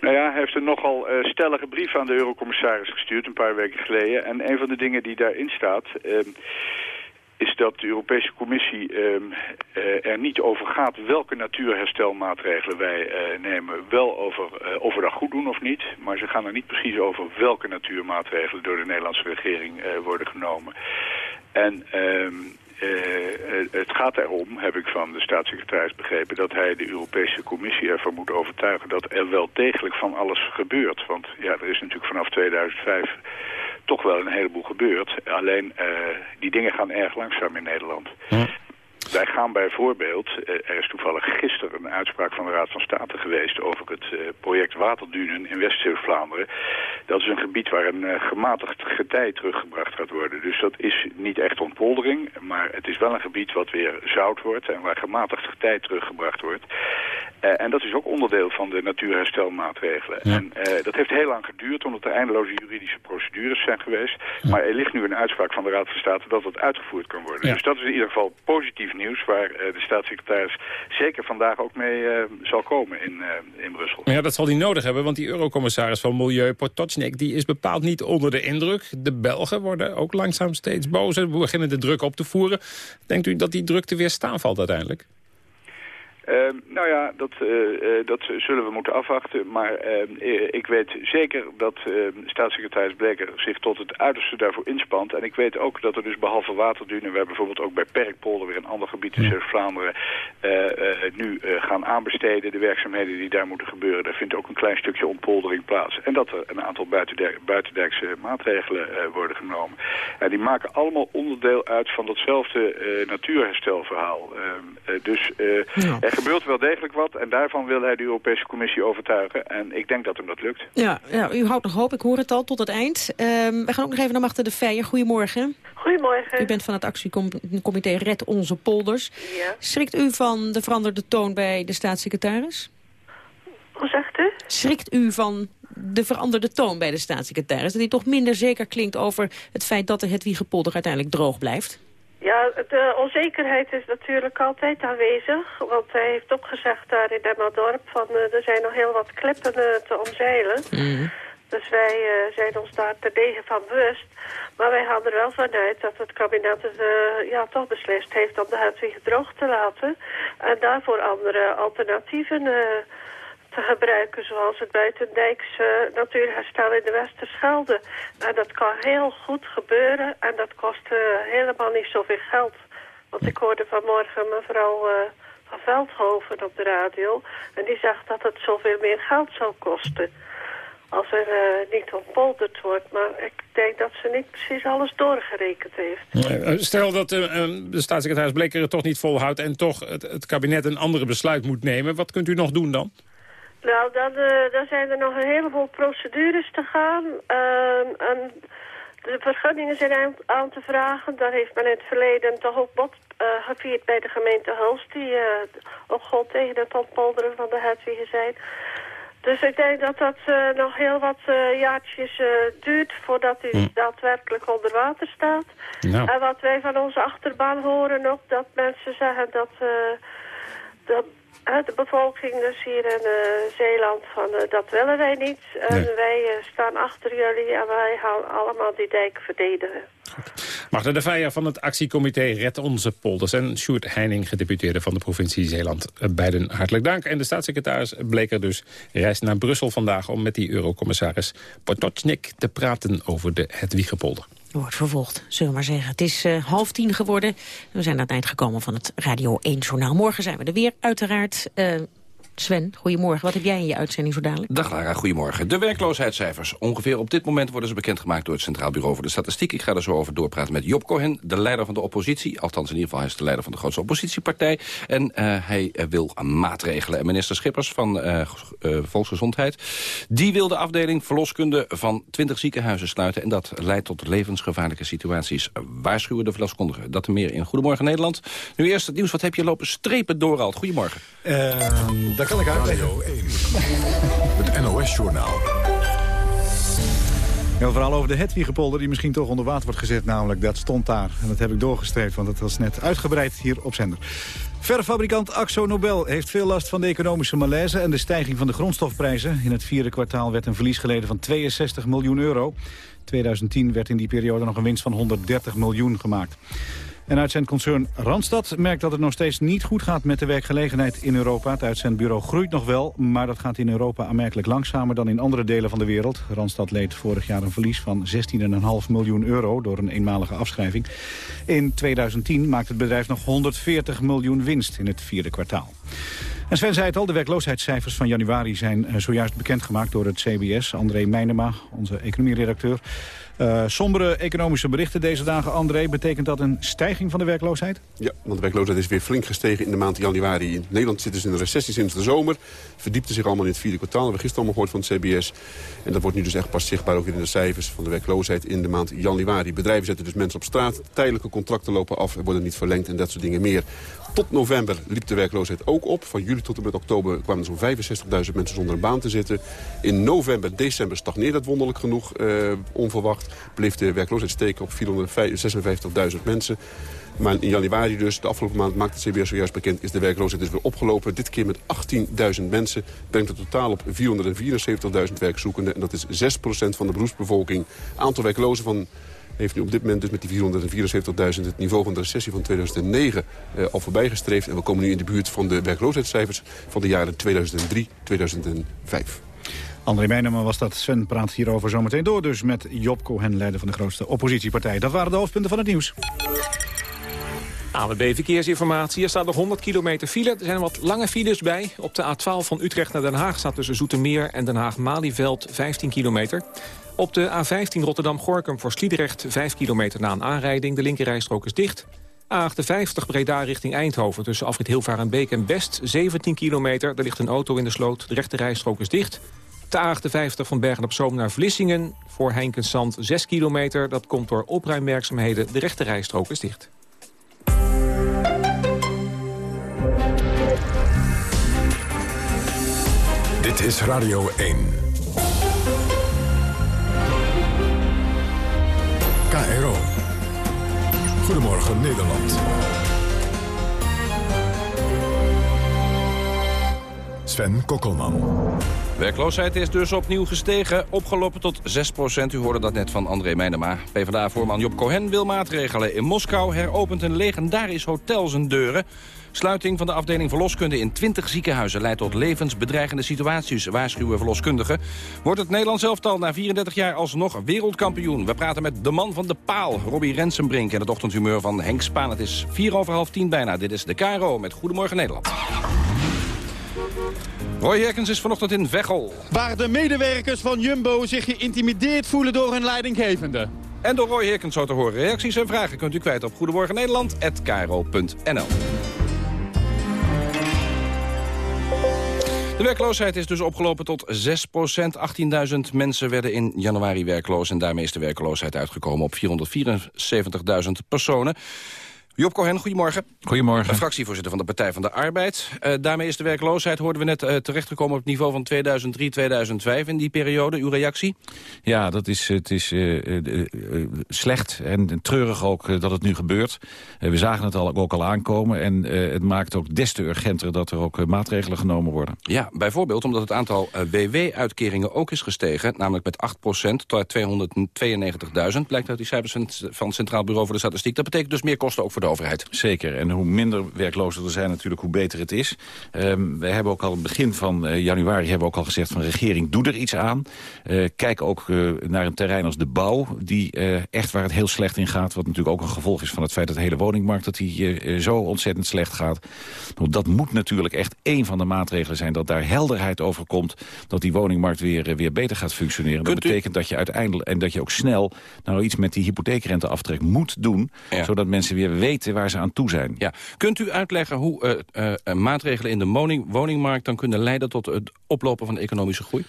Nou ja, hij heeft een nogal uh, stellige brief aan de eurocommissaris gestuurd een paar weken geleden. En een van de dingen die daarin staat... Uh, is dat de Europese Commissie uh, uh, er niet over gaat welke natuurherstelmaatregelen wij uh, nemen. Wel over of we dat goed doen of niet, maar ze gaan er niet precies over welke natuurmaatregelen door de Nederlandse regering worden genomen. En ehm, uh, het gaat erom, heb ik van de staatssecretaris begrepen... dat hij de Europese Commissie ervan moet overtuigen... dat er wel degelijk van alles gebeurt. Want ja, er is natuurlijk vanaf 2005 toch wel een heleboel gebeurd. Alleen, uh, die dingen gaan erg langzaam in Nederland. Wij gaan bijvoorbeeld, er is toevallig gisteren een uitspraak van de Raad van State geweest over het project Waterdunen in West-Vlaanderen. Dat is een gebied waar een gematigd getij teruggebracht gaat worden. Dus dat is niet echt ontpoldering, maar het is wel een gebied wat weer zout wordt en waar gematigd getij teruggebracht wordt. Uh, en dat is ook onderdeel van de natuurherstelmaatregelen. Ja. En uh, dat heeft heel lang geduurd, omdat er eindeloze juridische procedures zijn geweest. Ja. Maar er ligt nu een uitspraak van de Raad van State dat het uitgevoerd kan worden. Ja. Dus dat is in ieder geval positief nieuws, waar uh, de staatssecretaris zeker vandaag ook mee zal komen in, in Brussel. Ja, dat zal hij nodig hebben, want die eurocommissaris van Milieu, Potocnik, die is bepaald niet onder de indruk. De Belgen worden ook langzaam steeds bozer, we beginnen de druk op te voeren. Denkt u dat die druk te weerstaan valt uiteindelijk? Uh, nou ja, dat, uh, uh, dat zullen we moeten afwachten. Maar ik weet zeker dat staatssecretaris Bleker zich tot het uiterste daarvoor inspant. En ik weet ook dat er dus behalve waterdunen... we bijvoorbeeld ook bij Perkpolder, weer een ander gebied in Zuid-Vlaanderen... nu gaan aanbesteden, de werkzaamheden die daar moeten gebeuren. Daar vindt ook een klein stukje ontpoldering plaats. En dat er een aantal buitendijk, buitendijkse maatregelen worden genomen. En die maken allemaal onderdeel uit van datzelfde natuurherstelverhaal. Ehm, dus... Ja gebeurt wel degelijk wat en daarvan wil hij de Europese Commissie overtuigen. En ik denk dat hem dat lukt. Ja, ja u houdt nog hoop, ik hoor het al, tot het eind. Um, we gaan ook nog even naar Machte de Feijer. Goedemorgen. Goedemorgen. U bent van het actiecomité Red Onze Polders. Ja. Schrikt u van de veranderde toon bij de staatssecretaris? Hoe zegt u? Schrikt u van de veranderde toon bij de staatssecretaris? Dat hij toch minder zeker klinkt over het feit dat de Hedwiegepolder uiteindelijk droog blijft? Ja, de onzekerheid is natuurlijk altijd aanwezig. Want hij heeft ook gezegd daar in Emmerdorp... van uh, er zijn nog heel wat klippen uh, te omzeilen. Mm. Dus wij uh, zijn ons daar terdege van bewust. Maar wij gaan er wel vanuit dat het kabinet het ja, toch beslist heeft... om de Hedwig droog te laten. En daarvoor andere alternatieven te gebruiken, zoals het buitendijks uh, natuurherstel in de Westerschelde. En dat kan heel goed gebeuren en dat kost uh, helemaal niet zoveel geld. Want ik hoorde vanmorgen mevrouw uh, van Veldhoven op de radio en die zegt dat het zoveel meer geld zou kosten als er uh, niet ontpolderd wordt. Maar ik denk dat ze niet precies alles doorgerekend heeft. Stel dat de staatssecretaris Bleker het toch niet volhoudt... en toch het, het, kabinet een andere besluit moet nemen. Wat kunt u nog doen dan? Nou, dan, uh, dan zijn er nog een heleboel procedures te gaan. Uh, en de vergunningen zijn aan, aan, te vragen. Daar heeft men in het verleden toch ook bot uh, gevierd bij de gemeente Hulst... die uh, ook god tegen het ontpolderen van de Hedwigen zijn. Dus ik denk dat dat nog heel wat jaartjes duurt voordat hij hm. daadwerkelijk onder water staat. Nou. En wat wij van onze achterbaan horen ook, dat mensen zeggen dat eh, de bevolking dus hier in eh, Zeeland van eh, dat willen wij niet. En wij eh, staan achter jullie en wij gaan allemaal die dijk verdedigen. Magda de Veijer van het actiecomité Red Onze Polders... en Sjoerd Heining, gedeputeerde van de provincie Zeeland. Beiden hartelijk dank. En de staatssecretaris Bleker dus reist naar Brussel vandaag... om met die eurocommissaris Potocnik te praten over de Hedwiegepolder. Wordt vervolgd, zullen we maar zeggen. Het is eh, half tien geworden. We zijn aan het eind gekomen van het Radio 1 Journaal. Morgen zijn we er weer, uiteraard. Eh, Sven, goedemorgen. Wat heb jij in je uitzending zo dadelijk? Dag Lara, goedemorgen. De werkloosheidscijfers. Ongeveer op dit moment worden ze bekendgemaakt door het Centraal Bureau voor de Statistiek. Ik ga er zo over doorpraten met Job Cohen, de leider van de oppositie. Althans, in ieder geval, hij is de leider van de grootste oppositiepartij. En uh, hij uh, wil maatregelen. En minister Schippers van uh, Volksgezondheid, die wil de afdeling verloskunde van 20 ziekenhuizen sluiten. En dat leidt tot levensgevaarlijke situaties. Waarschuwen de verloskundigen. Dat en meer in Goedemorgen Nederland. Nu eerst het nieuws. Wat heb je lopen strepen door al? Goedemorgen. Kan ik uitleggen. Het NOS-journaal. Ja, vooral over de Hedwiegepolder die misschien toch onder water wordt gezet. Namelijk, dat stond daar. En dat heb ik doorgestreept, want dat was net uitgebreid hier op zender. Verfabrikant Axo Nobel heeft veel last van de economische malaise... en de stijging van de grondstofprijzen. In het vierde kwartaal werd een verlies geleden van 62 miljoen euro. 2010 werd in die periode nog een winst van 130 miljoen gemaakt. En uitzendconcern Randstad merkt dat het nog steeds niet goed gaat met de werkgelegenheid in Europa. Het uitzendbureau groeit nog wel, maar dat gaat in Europa aanmerkelijk langzamer dan in andere delen van de wereld. Randstad leed vorig jaar een verlies van 16,5 miljoen euro door een eenmalige afschrijving. In 2010 maakt het bedrijf nog 140 miljoen winst in het vierde kwartaal. En Sven zei het al, de werkloosheidscijfers van januari zijn zojuist bekendgemaakt door het CBS. André Meijnema, onze economieredacteur. Uh, sombere economische berichten deze dagen, André. Betekent dat een stijging van de werkloosheid? Ja, want de werkloosheid is weer flink gestegen in de maand januari. In Nederland zitten ze in de recessie sinds de zomer. Verdiepte zich allemaal in het vierde kwartaal. We hebben gisteren allemaal gehoord van het CBS. En dat wordt nu dus echt pas zichtbaar ook weer in de cijfers van de werkloosheid in de maand januari. Bedrijven zetten dus mensen op straat. Tijdelijke contracten lopen af en worden niet verlengd en dat soort dingen meer. Tot november liep de werkloosheid ook op. Van juli tot en met oktober kwamen er zo'n 65.000 mensen zonder een baan te zitten. In november, december stagneerde dat wonderlijk genoeg uh, onverwacht. Bleef de werkloosheid steken op 456.000 mensen. Maar in januari dus, de afgelopen maand maakt het CBS zojuist bekend... is de werkloosheid dus weer opgelopen. Dit keer met 18.000 mensen. Brengt het totaal op 474.000 werkzoekenden. En dat is 6% van de beroepsbevolking. Aantal werklozen van heeft nu op dit moment dus met die 474.000 het niveau van de recessie van 2009 uh, al voorbijgestreefd. En we komen nu in de buurt van de werkloosheidscijfers van de jaren 2003, 2005. André Meijnerman was dat. Sven praat hierover zometeen door. Dus met Job Cohen, leider van de grootste oppositiepartij. Dat waren de hoofdpunten van het nieuws. AWB Verkeersinformatie. Er staat nog 100 kilometer file. Er zijn wat lange files bij. Op de A12 van Utrecht naar Den Haag staat tussen Zoetermeer en Den Haag-Malieveld 15 kilometer. Op de A15 Rotterdam-Gorkum voor Sliedrecht 5 kilometer na een aanrijding. De linkerrijstrook is dicht. A58 Breda richting Eindhoven tussen afrit Hilvarenbeek en Best 17 kilometer. Er ligt een auto in de sloot. De rechterrijstrook is dicht. De A58 van Bergen op Zoom naar Vlissingen voor Heinkensand 6 kilometer. Dat komt door opruimwerkzaamheden. De rechterrijstrook is dicht. Dit is Radio 1. KRO. Goedemorgen Nederland. Sven Kokkelman. Werkloosheid is dus opnieuw gestegen, opgelopen tot 6% U hoorde dat net van André Meijnema. PvdA-voorman Job Cohen wil maatregelen. In Moskou heropent een legendarisch hotel zijn deuren. Sluiting van de afdeling verloskunde in 20 ziekenhuizen... leidt tot levensbedreigende situaties, waarschuwen verloskundigen. Wordt het Nederlands elftal na 34 jaar alsnog wereldkampioen? We praten met de man van de paal, Robbie Rensenbrink... en het ochtendhumeur van Henk Spaan. Het is 4 over half 10 bijna. Dit is de KRO met Goedemorgen Nederland. Roy Herkens is vanochtend in Veghel. Waar de medewerkers van Jumbo zich geïntimideerd voelen door hun leidinggevende. En door Roy Herkens zo te horen. Reacties en vragen kunt u kwijt op goedemorgennederland.nl. De werkloosheid is dus opgelopen tot 6% 18.000 mensen werden in januari werkloos... en daarmee is de werkloosheid uitgekomen op 474.000 personen. Job Cohen, goedemorgen. Goedemorgen. Fractievoorzitter van de Partij van de Arbeid. Uh, daarmee is de werkloosheid, hoorden we net, uh, terechtgekomen op het niveau van 2003, 2005 in die periode. Uw reactie? Ja, dat is, het is uh, slecht en treurig ook dat het nu gebeurt. we zagen het al, ook al aankomen en het maakt ook des te urgenter dat er ook maatregelen genomen worden. Ja, bijvoorbeeld omdat het aantal WW-uitkeringen ook is gestegen, namelijk met 8% tot 292.000, blijkt uit die cijfers van het Centraal Bureau voor de Statistiek. Dat betekent dus meer kosten ook voor de overheid. Zeker. En hoe minder werklozen er zijn natuurlijk, hoe beter het is. Um, we hebben ook al het begin van uh, januari hebben we ook al gezegd van regering, doe er iets aan. Uh, kijk ook uh, naar een terrein als de bouw, die echt waar het heel slecht in gaat. Wat natuurlijk ook een gevolg is van het feit dat de hele woningmarkt dat die, zo ontzettend slecht gaat. Dat moet natuurlijk echt één van de maatregelen zijn dat daar helderheid over komt. Dat die woningmarkt weer, weer beter gaat functioneren. dat betekent dat je uiteindelijk en dat je ook snel nou iets met die hypotheekrenteaftrek moet doen. Ja. Zodat mensen weer weten waar ze aan toe zijn. Ja. Kunt u uitleggen hoe uh, uh, maatregelen in de woning, woningmarkt... dan kunnen leiden tot het oplopen van de economische groei?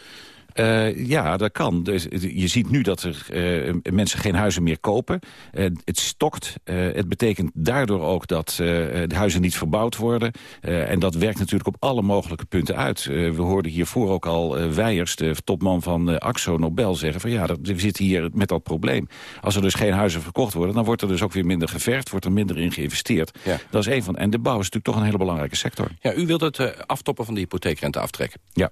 Uh, ja, dat kan. Dus, je ziet nu dat er uh, mensen geen huizen meer kopen. Uh, het stokt. het betekent daardoor ook dat de huizen niet verbouwd worden. en dat werkt natuurlijk op alle mogelijke punten uit. we hoorden hiervoor ook al Weijers, de topman van Axo Nobel, zeggen... van ja, dat, we zitten hier met dat probleem. Als er dus geen huizen verkocht worden... dan wordt er dus ook weer minder geverfd, wordt er minder in geïnvesteerd. Ja. Dat is een van. En de bouw is natuurlijk toch een hele belangrijke sector. Ja, u wilt het aftoppen van de hypotheekrente aftrekken. Ja.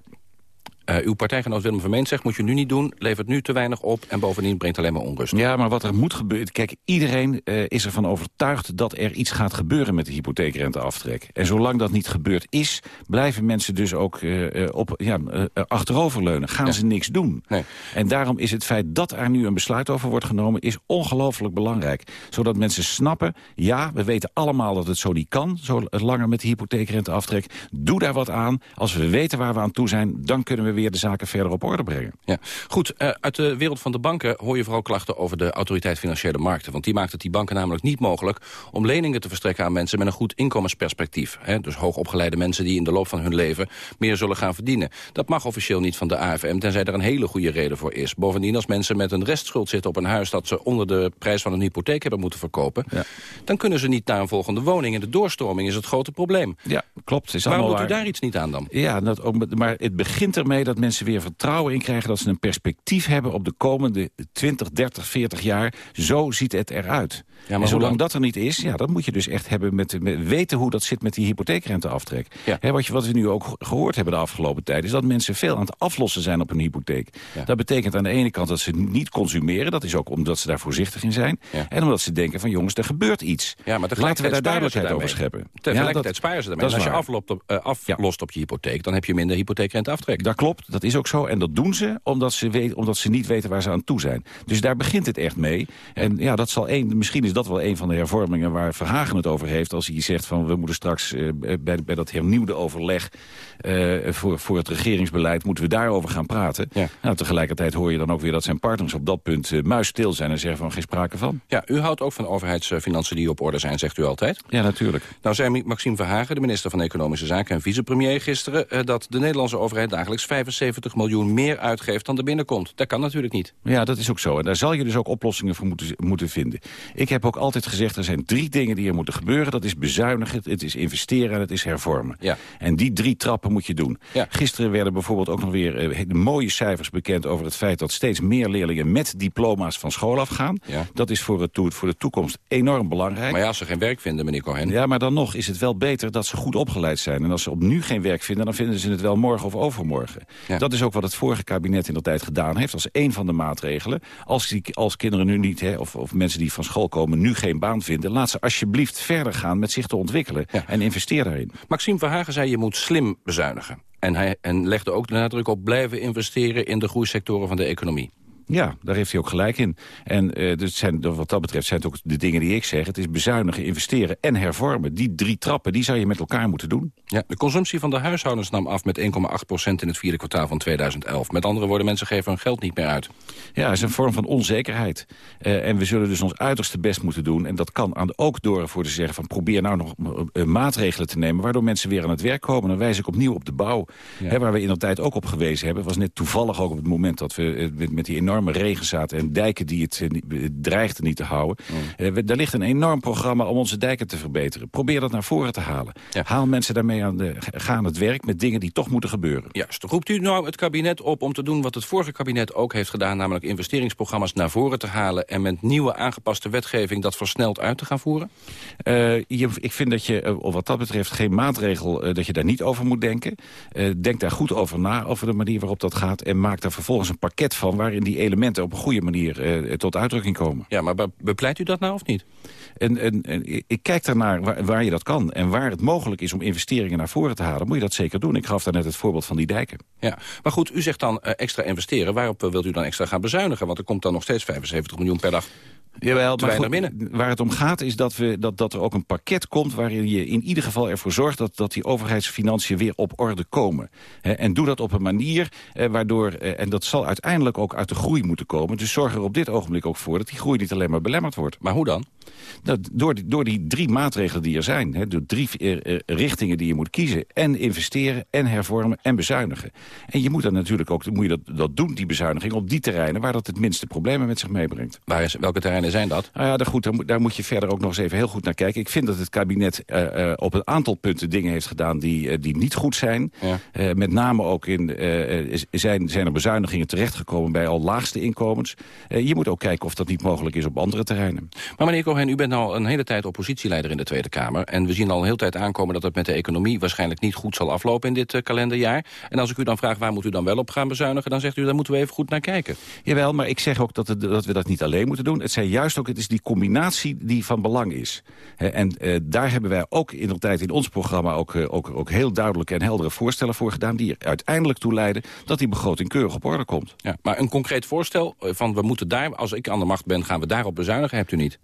Uh, uw partijgenoot Willem Vermeend zegt, moet je nu niet doen... levert nu te weinig op en bovendien brengt alleen maar onrust. Ja, maar wat er moet gebeuren... Kijk, iedereen uh, is ervan overtuigd dat er iets gaat gebeuren... met de hypotheekrenteaftrek. En zolang dat niet gebeurd is... blijven mensen dus ook uh, op, ja, achteroverleunen. Gaan ja. ze niks doen. Nee. En daarom is het feit dat er nu een besluit over wordt genomen... is ongelooflijk belangrijk. Zodat mensen snappen, ja, we weten allemaal dat het zo niet kan... zo langer met de hypotheekrenteaftrek. Doe daar wat aan. Als we weten waar we aan toe zijn, dan kunnen we weer de zaken verder op orde brengen. Ja. Goed, uh, uit de wereld van de banken hoor je vooral klachten over de autoriteit financiële markten. Want die maakt het die banken namelijk niet mogelijk om leningen te verstrekken aan mensen met een goed inkomensperspectief. Hè? Dus hoogopgeleide mensen die in de loop van hun leven meer zullen gaan verdienen. Dat mag officieel niet van de AFM, tenzij er een hele goede reden voor is. Bovendien, als mensen met een restschuld zitten op een huis dat ze onder de prijs van een hypotheek hebben moeten verkopen, ja. dan kunnen ze niet naar een volgende woning. En de doorstroming is het grote probleem. Ja, klopt. Is Waarom doet u daar iets niet aan dan? Ja, dat, maar het begint ermee dat mensen weer vertrouwen in krijgen... dat ze een perspectief hebben op de komende 20, 30, 40 jaar. Zo ziet het eruit. Ja, en zolang dat er niet is, ja, dat moet je dus echt hebben met, met weten hoe dat zit met die hypotheekrenteaftrek. Ja. wat, je, wat we nu ook gehoord hebben de afgelopen tijd... is dat mensen veel aan het aflossen zijn op een hypotheek. Dat betekent aan de ene kant dat ze niet consumeren. Dat is ook omdat ze daar voorzichtig in zijn. En omdat ze denken van jongens, er gebeurt iets. Ja, maar Laten we daar duidelijkheid over scheppen. Tegelijkertijd sparen ze daarmee. als je aflost op, uh, aflost op je hypotheek, dan heb je minder hypotheekrenteaftrek. Dat klopt, dat is ook zo. En dat doen ze omdat ze, weet, omdat ze niet weten waar ze aan toe zijn. Dus daar begint het echt mee. En ja, dat zal één, misschien is dat wel een van de hervormingen waar Verhagen het over heeft. Als hij zegt van we moeten straks uh, bij, bij dat hernieuwde overleg uh, voor, voor het regeringsbeleid moeten we daarover gaan praten. Ja. Nou, tegelijkertijd hoor je dan ook weer dat zijn partners op dat punt uh, muisstil zijn en zeggen van geen sprake van. Ja, u houdt ook van overheidsfinanciën die op orde zijn, zegt u altijd. Ja, natuurlijk. Nou zei Maxime Verhagen, de minister van Economische Zaken en vicepremier gisteren, dat de Nederlandse overheid dagelijks 75 miljoen meer uitgeeft dan er binnenkomt. Dat kan natuurlijk niet. Ja, dat is ook zo. En daar zal je dus ook oplossingen voor moeten, moeten vinden. Ik heb ook altijd gezegd, er zijn drie dingen die er moeten gebeuren. Dat is bezuinigen, het is investeren en het is hervormen. Ja. En die drie trappen moet je doen. Ja. Gisteren werden bijvoorbeeld ook nog weer uh, mooie cijfers bekend... over het feit dat steeds meer leerlingen met diploma's van school afgaan. Ja. Dat is voor, het, voor de toekomst enorm belangrijk. Maar ja, als ze geen werk vinden, meneer Cohen. Ja, maar dan nog is het wel beter dat ze goed opgeleid zijn. En als ze op nu geen werk vinden, dan vinden ze het wel morgen of overmorgen. Ja. Dat is ook wat het vorige kabinet in de tijd gedaan heeft... als een van de maatregelen. Als, die, als kinderen nu niet, hè, of, of mensen die van school komen... nu geen baan vinden, laat ze alsjeblieft verder gaan met zich te ontwikkelen. Ja. En investeer daarin. Maxime Verhagen zei je moet slim bezuinigen. En hij en legde ook de nadruk op blijven investeren in de groeisectoren van de economie. Ja, daar heeft hij ook gelijk in. En uh, dus zijn, wat dat betreft zijn het ook de dingen die ik zeg. Het is bezuinigen, investeren en hervormen. Die drie trappen, die zou je met elkaar moeten doen. Ja, de consumptie van de huishoudens nam af met 1,8% in het vierde kwartaal van 2011. Met andere woorden, mensen geven hun geld niet meer uit. Ja, het is een vorm van onzekerheid. Uh, en we zullen dus ons uiterste best moeten doen. En dat kan aan, ook door ervoor te zeggen van probeer nou nog uh, maatregelen te nemen... waardoor mensen weer aan het werk komen. Dan wijs ik opnieuw op de bouw. Ja. Hè, waar we in de tijd ook op gewezen hebben. was net toevallig ook op het moment dat we met die enorme enorme regenzaten en dijken die het uh, dreigden niet te houden. Mm. Uh, er ligt een enorm programma om onze dijken te verbeteren. Probeer dat naar voren te halen. Haal mensen daarmee aan de, ga aan het werk met dingen die toch moeten gebeuren. Juist. Roept u nou het kabinet op om te doen wat het vorige kabinet ook heeft gedaan... namelijk investeringsprogramma's naar voren te halen... en met nieuwe aangepaste wetgeving dat versneld uit te gaan voeren? je, ik vind dat je wat dat betreft geen maatregel... dat je daar niet over moet denken. denk daar goed over na, over de manier waarop dat gaat... en maak daar vervolgens een pakket van... waarin die elementen op een goede manier eh, tot uitdrukking komen. Ja, maar bepleit u dat nou of niet? En, en, en ik kijk daarnaar waar, waar, je dat kan. En waar het mogelijk is om investeringen naar voren te halen... moet je dat zeker doen. Ik gaf daar net het voorbeeld van die dijken. Ja, maar goed, u zegt dan uh, extra investeren. Waarop wilt u dan extra gaan bezuinigen? Want er komt dan nog steeds 75 miljoen per dag Jawel, maar goed, waar het om gaat is dat, we, dat, dat er ook een pakket komt... waarin je in ieder geval ervoor zorgt dat, dat die overheidsfinanciën weer op orde komen. en doe dat op een manier eh, waardoor... Eh, en dat zal uiteindelijk ook uit de groei moeten komen. Dus zorg er op dit ogenblik ook voor dat die groei niet alleen maar belemmerd wordt. Maar hoe dan? Dat, door, die, door die drie maatregelen die er zijn. Hè, door drie eh, richtingen die je moet kiezen. En investeren, en hervormen, en bezuinigen. En je moet dan natuurlijk ook moet je dat, dat doen, die bezuiniging... op die terreinen waar dat het minste problemen met zich meebrengt. Waar is, welke terreinen zijn dat? Nou ja, goed, daar, daar, moet je verder ook nog eens even heel goed naar kijken. Ik vind dat het kabinet uh, op een aantal punten dingen heeft gedaan die, die niet goed zijn. Ja. met name ook in, zijn, zijn er bezuinigingen terechtgekomen bij al laagste inkomens. je moet ook kijken of dat niet mogelijk is op andere terreinen. Maar meneer Cohen, u bent al een hele tijd oppositieleider in de Tweede Kamer. En we zien al een hele tijd aankomen dat het met de economie waarschijnlijk niet goed zal aflopen in dit kalenderjaar. En als ik u dan vraag waar moet u dan wel op gaan bezuinigen, dan zegt u daar moeten we even goed naar kijken. Jawel, maar ik zeg ook dat, het, dat we dat niet alleen moeten doen. Het zijn juist ook, het is die combinatie die van belang is. en uh, daar hebben wij ook in de tijd in ons programma ook, ook, ook heel duidelijke en heldere voorstellen voor gedaan... die er uiteindelijk toe leiden dat die begroting keurig op orde komt. Ja, maar een concreet voorstel eh, van we moeten daar, als ik aan de macht ben, gaan we daarop bezuinigen, hebt u niet?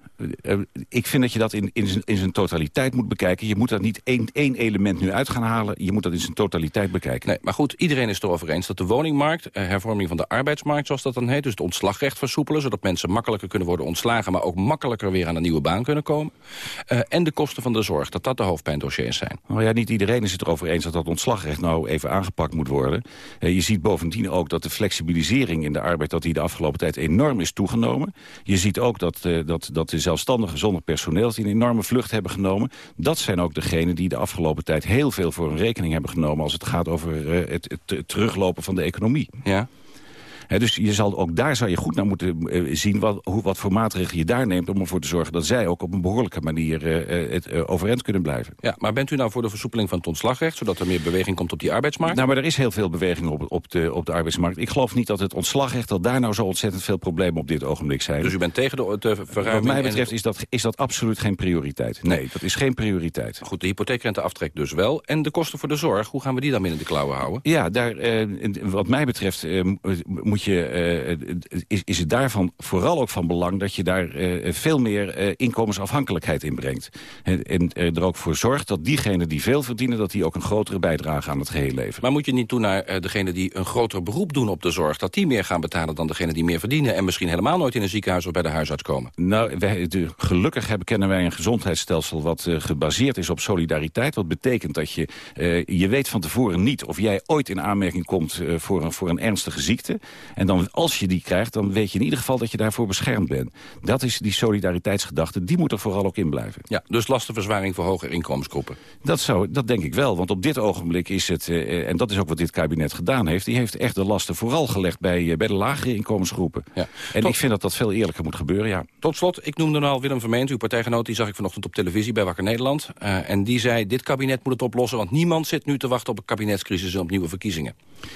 ik vind dat je dat in, in, zijn, in zijn totaliteit moet bekijken. Je moet dat niet één, één element nu uit gaan halen. Je moet dat in zijn totaliteit bekijken. Nee, maar goed, iedereen is erover eens dat de woningmarkt... hervorming van de arbeidsmarkt, zoals dat dan heet... dus het ontslagrecht versoepelen, zodat mensen makkelijker kunnen worden ontslagen ontslagen... maar ook makkelijker weer aan een nieuwe baan kunnen komen. Uh, en de kosten van de zorg, dat dat de hoofdpijndossiers zijn. Nou ja, niet iedereen is het erover eens dat dat ontslagrecht nou even aangepakt moet worden. Uh, je ziet bovendien ook dat de flexibilisering in de arbeid... die de afgelopen tijd enorm is toegenomen. Je ziet ook dat, uh, dat, dat de zelfstandigen zonder personeel... die een enorme vlucht hebben genomen. Dat zijn ook degenen die de afgelopen tijd heel veel voor hun rekening hebben genomen... als het gaat over het, het teruglopen van de economie. Ja dus je zal, ook daar zou je goed naar moeten uh, zien wat, hoe, wat voor maatregelen je daar neemt... om ervoor te zorgen dat zij ook op een behoorlijke manier uh, het, uh, overeind kunnen blijven. Ja, maar bent u nou voor de versoepeling van het ontslagrecht... zodat er meer beweging komt op die arbeidsmarkt? Nou, maar er is heel veel beweging op, op, de, op de arbeidsmarkt. Ik geloof niet dat het ontslagrecht, dat daar nou zo ontzettend veel problemen op dit ogenblik zijn. Dus u bent tegen de, de verruiming? Wat mij betreft is dat, is dat absoluut geen prioriteit. Nee, dat is geen prioriteit. Goed, de hypotheekrenteaftrek dus wel. En de kosten voor de zorg, hoe gaan we die dan binnen de klauwen houden? Ja, daar, wat mij betreft moet je is, is het daarvan vooral ook van belang... dat je daar uh, veel meer uh, inkomensafhankelijkheid in brengt. En, en er ook voor zorgt dat diegenen die veel verdienen... dat die ook een grotere bijdrage aan het geheel leveren. Maar moet je niet doen naar degenen die een groter beroep doen op de zorg... dat die meer gaan betalen dan degenen die meer verdienen... en misschien helemaal nooit in een ziekenhuis of bij de huisarts komen? Nou, wij, de, gelukkig hebben, kennen wij een gezondheidsstelsel... wat gebaseerd is op solidariteit. Wat betekent dat je... je weet van tevoren niet of jij ooit in aanmerking komt... voor, een, voor een ernstige ziekte. En dan als je die krijgt, dan weet je in ieder geval dat je daarvoor beschermd bent. Dat is die solidariteitsgedachte, die moet er vooral ook in blijven. Ja, dus lastenverzwaring voor hogere inkomensgroepen. Dat, zou, dat denk ik wel, want op dit ogenblik is het, uh, en dat is ook wat dit kabinet gedaan heeft... die heeft echt de lasten vooral gelegd bij, uh, bij de lagere inkomensgroepen. Ja. En ik vind dat dat veel eerlijker moet gebeuren, ja. Tot slot, ik noemde al Willem Vermeend, uw partijgenoot... die zag ik vanochtend op televisie bij Wakker Nederland. Uh, en die zei, dit kabinet moet het oplossen... want niemand zit nu te wachten op een kabinetscrisis en op nieuwe verkiezingen.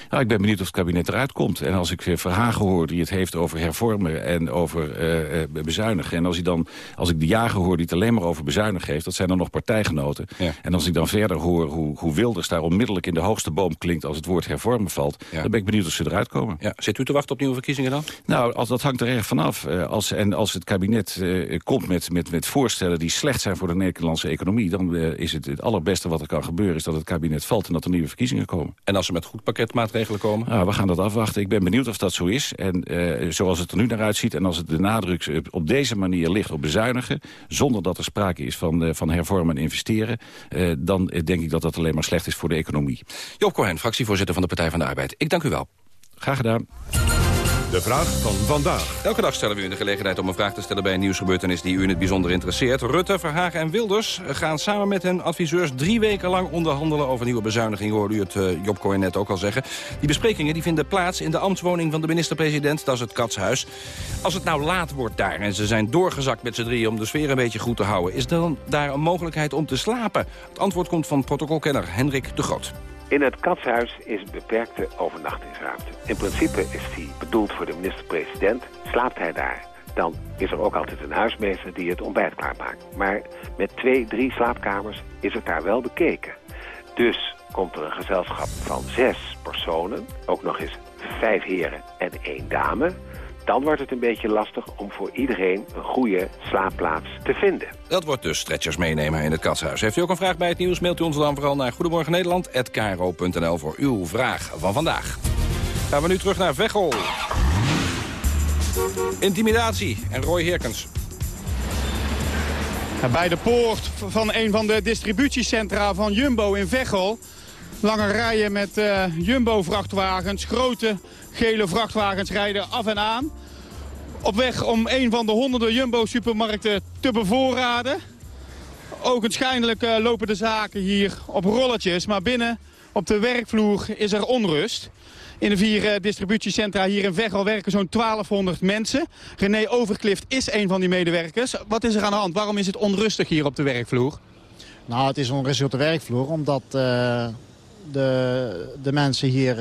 Nou, ik ben benieuwd of het kabinet eruit komt. En als ik Verhagen hoor die het heeft over hervormen en over uh, bezuinigen. En als, hij dan, als ik de jager hoor die het alleen maar over bezuinigen heeft... dat zijn dan nog partijgenoten. Ja. En als ik dan verder hoor hoe, hoe Wilders daar onmiddellijk in de hoogste boom klinkt... als het woord hervormen valt, ja. dan ben ik benieuwd of ze eruit komen. Ja. Zit u te wachten op nieuwe verkiezingen dan? Nou, als, dat hangt er erg vanaf. Uh, als, en als het kabinet uh, komt met, met, met voorstellen die slecht zijn voor de Nederlandse economie... dan is het het allerbeste wat er kan gebeuren... is dat het kabinet valt en dat er nieuwe verkiezingen komen. En als ze met goed pakket maatregelen komen? Nou, we gaan dat afwachten. Ik ben benieuwd of dat zo is. En uh, zoals het er nu naar uitziet... en als het de nadruk op deze manier ligt op bezuinigen... zonder dat er sprake is van, uh, van hervormen en investeren... Dan denk ik dat dat alleen maar slecht is voor de economie. Joop Cohen, fractievoorzitter van de Partij van de Arbeid. Ik dank u wel. Graag gedaan. De vraag van vandaag. Elke dag stellen we u de gelegenheid om een vraag te stellen bij een nieuwsgebeurtenis die u in het bijzonder interesseert. Rutte, Verhagen en Wilders gaan samen met hun adviseurs drie weken lang onderhandelen over nieuwe bezuinigingen. Hoorde u het uh, net ook al zeggen. Die besprekingen die vinden plaats in de ambtswoning van de minister-president. Dat is het Katshuis. Als het nou laat wordt daar en ze zijn doorgezakt met z'n drieën om de sfeer een beetje goed te houden. Is dan daar een mogelijkheid om te slapen? Het antwoord komt van protocolkenner Hendrik de Groot. In het katshuis is beperkte overnachtingsruimte. In principe is die bedoeld voor de minister-president. Slaapt hij daar, dan is er ook altijd een huismeester die het ontbijt klaarmaakt. Maar met twee, drie slaapkamers is het daar wel bekeken. Dus komt er een gezelschap van zes personen, ook nog eens vijf heren en één dame dan wordt het een beetje lastig om voor iedereen een goede slaapplaats te vinden. Dat wordt dus stretchers meenemen in het katshuis. Heeft u ook een vraag bij het nieuws, mailt u ons dan vooral naar Goedemorgen Nederland@kro.nl voor uw vraag van vandaag. Gaan we nu terug naar Veghel. Intimidatie en Roy Herkens. Bij de poort van een van de distributiecentra van Jumbo in Veghel... lange rijen met uh, Jumbo-vrachtwagens, grote gele vrachtwagens rijden af en aan. Op weg om een van de honderden Jumbo-supermarkten te bevoorraden. Ogenschijnlijk uh, lopen de zaken hier op rolletjes, maar binnen op de werkvloer is er onrust. In de vier uh, distributiecentra hier in Veghel werken zo'n 1200 mensen. René Overklift is een van die medewerkers. Wat is er aan de hand? Waarom is het onrustig hier op de werkvloer? Nou, het is onrustig op de werkvloer omdat de, de mensen hier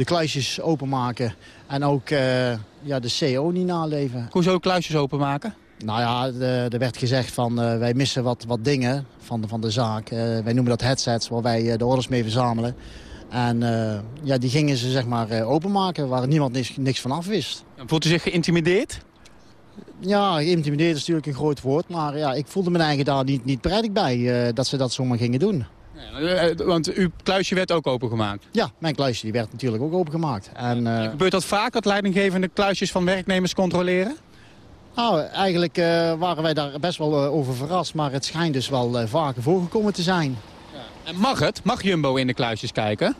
de kluisjes openmaken en ook uh, ja, de CO niet naleven. Hoezo kluisjes openmaken? Nou ja, er werd gezegd van uh, wij missen wat, wat dingen van de, van de zaak. Uh, wij noemen dat headsets waar wij de orders mee verzamelen. En ja, die gingen ze zeg maar openmaken waar niemand niks, niks van af wist. Voelt u zich geïntimideerd? Ja, geïntimideerd is natuurlijk een groot woord. Maar ja, ik voelde me eigenlijk daar niet, niet prettig bij dat ze dat zomaar gingen doen. Ja, want uw kluisje werd ook opengemaakt? Ja, mijn kluisje die werd natuurlijk ook opengemaakt. En, uh... Gebeurt dat vaak, dat leidinggevende kluisjes van werknemers controleren? Nou, eigenlijk uh, waren wij daar best wel uh, over verrast. Maar het schijnt dus wel vaker voorgekomen te zijn. Ja. En mag het? Mag Jumbo in de kluisjes kijken?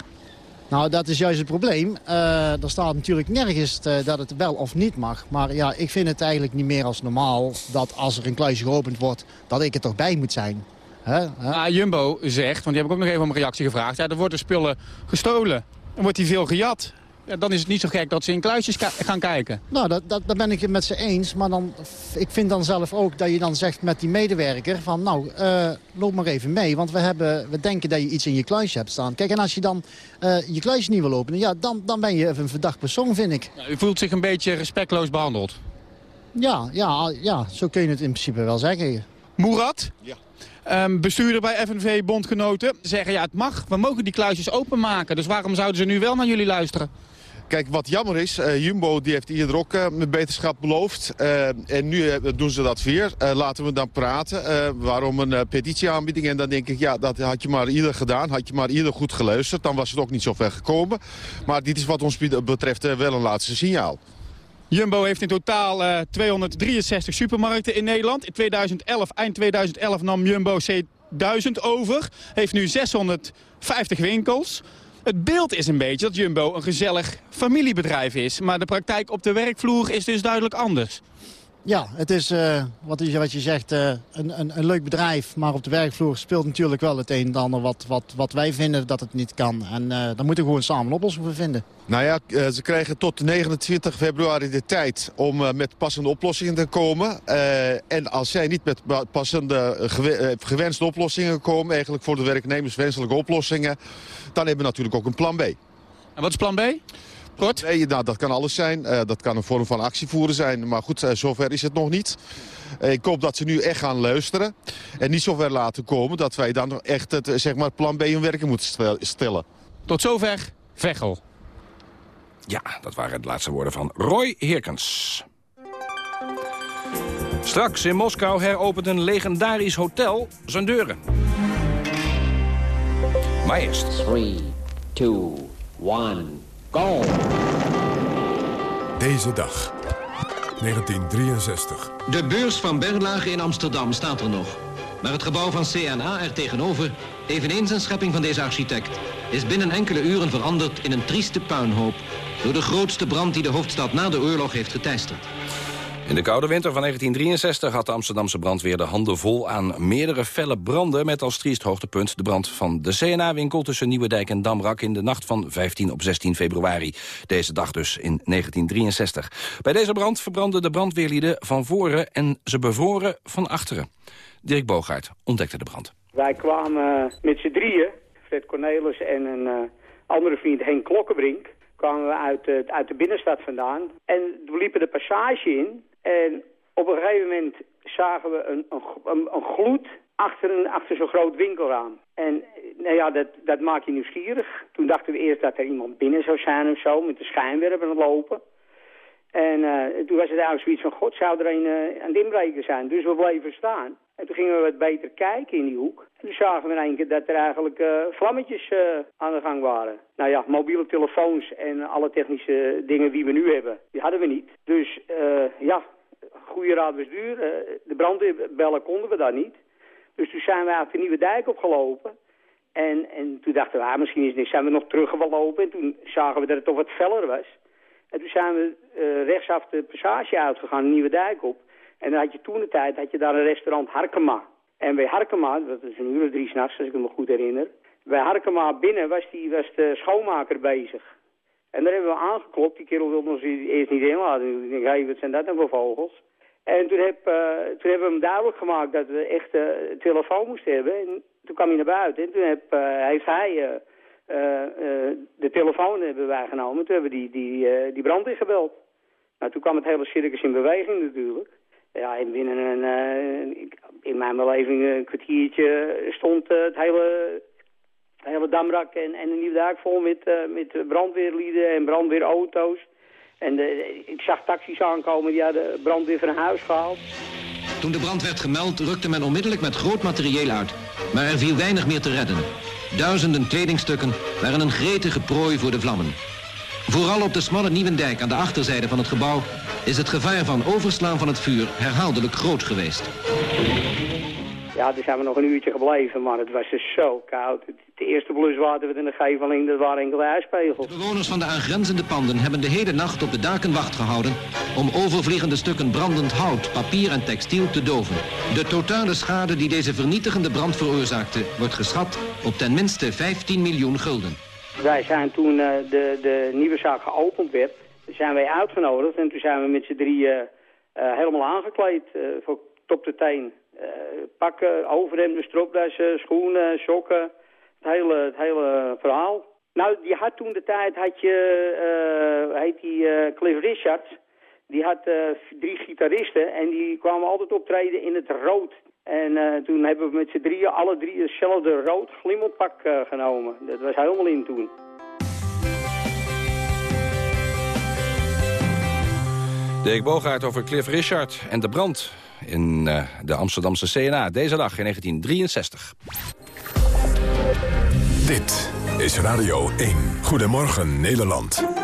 Nou, dat is juist het probleem. er staat natuurlijk nergens dat het wel of niet mag. Maar ja, ik vind het eigenlijk niet meer als normaal... dat als er een kluisje geopend wordt, dat ik er toch bij moet zijn. Hè? Ah, Jumbo zegt, want die heb ik ook nog even om een reactie gevraagd... Ja, er worden spullen gestolen. Dan wordt die veel gejat. Ja, dan is het niet zo gek dat ze in kluisjes gaan kijken. Nou, dat, dat, dat, ben ik het met ze eens. Maar dan, ik vind dan zelf ook dat je dan zegt met die medewerker... van nou, uh, loop maar even mee. Want we, hebben, we denken dat je iets in je kluisje hebt staan. Kijk, en als je dan uh, je kluisje niet wil openen... Ja, dan, dan ben je een verdacht persoon, vind ik. Ja, u voelt zich een beetje respectloos behandeld? Ja, ja, ja, zo kun je het in principe wel zeggen. Moerad? Ja. Um, bestuurder bij FNV Bondgenoten zeggen ja het mag, we mogen die kluisjes openmaken. Dus waarom zouden ze nu wel naar jullie luisteren? Kijk, wat jammer is, uh, Jumbo die heeft hier ook uh, met beterschap beloofd. Uh, en nu doen ze dat weer. laten we dan praten. waarom een petitieaanbieding? En dan denk ik, ja, dat had je maar ieder gedaan. Had je maar ieder goed geluisterd. Dan was het ook niet zo ver gekomen. Maar dit is wat ons betreft wel een laatste signaal. Jumbo heeft in totaal uh, 263 supermarkten in Nederland. In 2011, eind 2011 nam Jumbo C1000 over. Heeft nu 650 winkels. Het beeld is een beetje dat Jumbo een gezellig familiebedrijf is. Maar de praktijk op de werkvloer is dus duidelijk anders. Ja, het is, uh, wat, je, wat je zegt, uh, een, een, een, leuk bedrijf. Maar op de werkvloer speelt natuurlijk wel het een en ander wat, wat, wat wij vinden dat het niet kan. En uh, daar moeten we gewoon samen een oplossing voor vinden. Nou ja, ze krijgen tot 29 februari de tijd om met passende oplossingen te komen. en als zij niet met passende gewenste oplossingen komen... eigenlijk voor de werknemers wenselijke oplossingen... dan hebben we natuurlijk ook een plan B. En wat is plan B? Kort? Nee, nou, dat kan alles zijn. Uh, dat kan een vorm van actievoeren zijn. Maar goed, uh, zover is het nog niet. Uh, ik hoop dat ze nu echt gaan luisteren. En niet zover laten komen dat wij dan nog echt het zeg maar plan B in werking moeten stellen. Tot zover Veghel. Ja, dat waren de laatste woorden van Roy Heerkens. Straks in Moskou heropent een legendarisch hotel zijn deuren. Maar eerst... 3, 2, 1... Go! Deze dag, 1963. De beurs van Berlage in Amsterdam staat er nog. Maar het gebouw van CNA er tegenover, eveneens een schepping van deze architect... is binnen enkele uren veranderd in een trieste puinhoop... door de grootste brand die de hoofdstad na de oorlog heeft geteisterd. In de koude winter van 1963 had de Amsterdamse brandweer de handen vol aan meerdere felle branden... met als triest hoogtepunt de brand van de CNA-winkel tussen Nieuwedijk en Damrak... in de nacht van 15 op 16 februari. Deze dag dus in 1963. Bij deze brand verbrandden de brandweerlieden van voren en ze bevroren van achteren. Dirk Boogaard ontdekte de brand. Wij kwamen met z'n drieën, Fred Cornelis en een uh, andere vriend Henk Klokkenbrink... kwamen we uit, uh, uit de binnenstad vandaan. En we liepen de passage in en op een gegeven moment zagen we een, een, een gloed achter, een, achter zo'n groot winkelraam. En nou ja, dat, dat maakt je nieuwsgierig. Toen dachten we eerst dat er iemand binnen zou zijn of zo, met de schijnwerper lopen. En uh, toen was het eigenlijk zoiets van, god, zou er een uh, aan het inbreken zijn. Dus we bleven staan. En toen gingen we wat beter kijken in die hoek. En toen zagen we in één keer dat er eigenlijk uh, vlammetjes aan de gang waren. Nou ja, mobiele telefoons en alle technische dingen die we nu hebben, die hadden we niet. Dus ja, goede raad bestuur. de brandweerbellen konden we daar niet. Dus toen zijn we uit de Nieuwe Dijk opgelopen. En, en toen dachten we, ah, misschien is. Zijn we nog teruggelopen en toen zagen we dat het toch wat feller was. En toen zijn we rechtsaf de passage uitgegaan, de Nieuwe Dijk op. En dan had je toen de tijd, had je daar een restaurant Harkema. En bij Harkema, dat is een uur of drie s'nachts, als ik me goed herinner. Bij Harkema binnen was, die, was de schoonmaker bezig. En daar hebben we aangeklopt. Die kerel wilde ons eerst niet inlaten. Ik denk, wat zijn dat dan voor vogels? En toen, heb, uh, toen hebben we hem duidelijk gemaakt dat we echt uh, een telefoon moesten hebben. En toen kwam hij naar buiten. En toen heb, heeft hij de telefoon hebben wij genomen. Toen hebben we die, die, die brand ingebeld. Nou, toen kwam het hele circus in beweging natuurlijk. Ja, en binnen een, in mijn beleving een kwartiertje stond het hele, hele Damrak en, en een nieuwe dak vol met, met brandweerlieden en brandweerauto's. En de, ik zag taxis aankomen, die hadden brandweer van huis gehaald. Toen de brand werd gemeld, rukte men onmiddellijk met groot materieel uit. Maar er viel weinig meer te redden. Duizenden kledingstukken waren een gretige prooi voor de vlammen. Vooral op de smalle Nieuwendijk aan de achterzijde van het gebouw... is het gevaar van overslaan van het vuur herhaaldelijk groot geweest. Ja, toen zijn we nog een uurtje gebleven, maar het was dus zo koud. De eerste bluswater werd in de geveling, dat waren enkele ijspegels. De bewoners van de aangrenzende panden hebben de hele nacht op de daken wacht gehouden... om overvliegende stukken brandend hout, papier en textiel te doven. De totale schade die deze vernietigende brand veroorzaakte... wordt geschat op ten minste 15 miljoen gulden. Wij zijn toen uh, de, de nieuwe zaak geopend werd, zijn wij uitgenodigd... en toen zijn we met z'n drieën uh, helemaal aangekleed, uh, voor top de teen... Uh, pakken, overhemden, stropdassen, schoenen, sokken. Het hele, het hele verhaal. Nou, die had toen de tijd, had je, uh, heet die uh, Cliff Richards. Die had drie gitaristen en die kwamen altijd optreden in het rood. En toen hebben we met z'n drieën alle drie hetzelfde rood glimmelpak genomen. Dat was helemaal in toen. Dirk Boogaard over Cliff Richard en de brand in uh, de Amsterdamse CNA. Deze dag in 1963. Dit is Radio 1. Goedemorgen Nederland.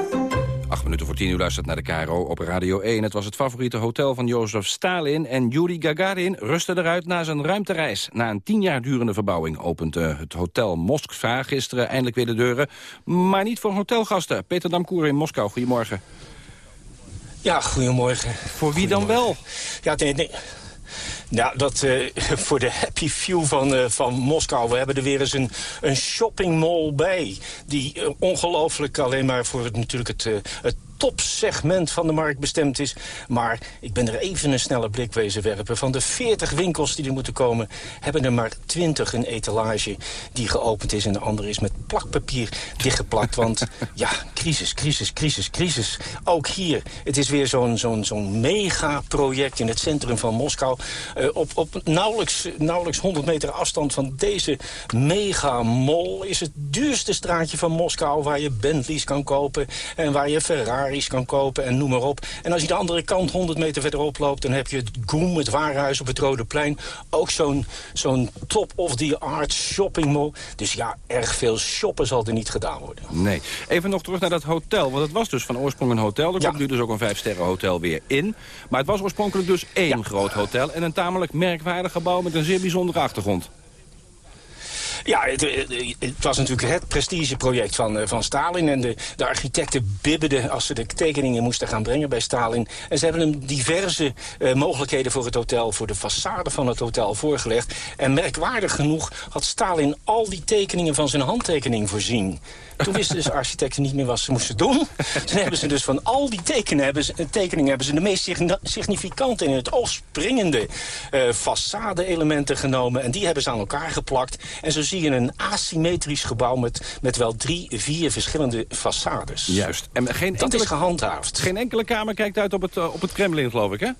Acht minuten voor tien uur luistert naar de KRO op Radio 1. Het was het favoriete hotel van Jozef Stalin en Yuri Gagarin rustte eruit na zijn ruimtereis. Na een tien jaar durende verbouwing opent uh, het hotel Moskva gisteren eindelijk weer de deuren. Maar niet voor hotelgasten. Peter Damkoer in Moskou, goedemorgen. Ja, goedemorgen. Voor wie dan wel? Ja, nee, nee. Nou, dat uh, [laughs] voor de happy view van, uh, van Moskou. We hebben er weer eens een, een shoppingmall bij. Die uh, ongelooflijk alleen maar voor het, natuurlijk het, het topsegment van de markt bestemd is. Maar ik ben er even een snelle blik wezen werpen. Van de 40 winkels die er moeten komen... hebben er maar 20 een etalage die geopend is... en de andere is met plakpapier dichtgeplakt. Want [laughs] ja, crisis, crisis, crisis, crisis. Ook hier, het is weer zo'n zo'n zo'n megaproject in het centrum van Moskou. Uh, op op nauwelijks, nauwelijks 100 meter afstand van deze megamol... is het duurste straatje van Moskou waar je Bentleys kan kopen... en waar je Ferrari kan kopen en noem maar op. En als je de andere kant 100 meter verderop loopt... dan heb je het Goom, het warenhuis op het Rode Plein. Ook zo'n zo'n top-of-the-art shoppingmall. Dus ja, erg veel shoppen zal er niet gedaan worden. Nee. Even nog terug naar dat hotel. Want het was dus van oorsprong een hotel. Er komt nu dus ook een vijfsterren hotel weer in. Maar het was oorspronkelijk dus één groot hotel... en een tamelijk merkwaardig gebouw met een zeer bijzondere achtergrond. Ja, het, het, was natuurlijk het prestigeproject van, van Stalin. En de, de architecten bibberden als ze de tekeningen moesten gaan brengen bij Stalin. En ze hebben hem diverse mogelijkheden voor het hotel... voor de façade van het hotel voorgelegd. En merkwaardig genoeg had Stalin al die tekeningen van zijn handtekening voorzien. Toen wisten dus architecten niet meer wat ze moesten doen. Toen hebben ze dus van al die tekenen hebben ze, tekeningen hebben ze de meest significante in het oog springende uh, façade-elementen genomen. En die hebben ze aan elkaar geplakt. En zo zie je een asymmetrisch gebouw met, met wel drie, vier verschillende façades. Juist. En geen Dat enkele, is gehandhaafd. Geen enkele kamer kijkt uit op het, uh, op het Kremlin, geloof ik, hè?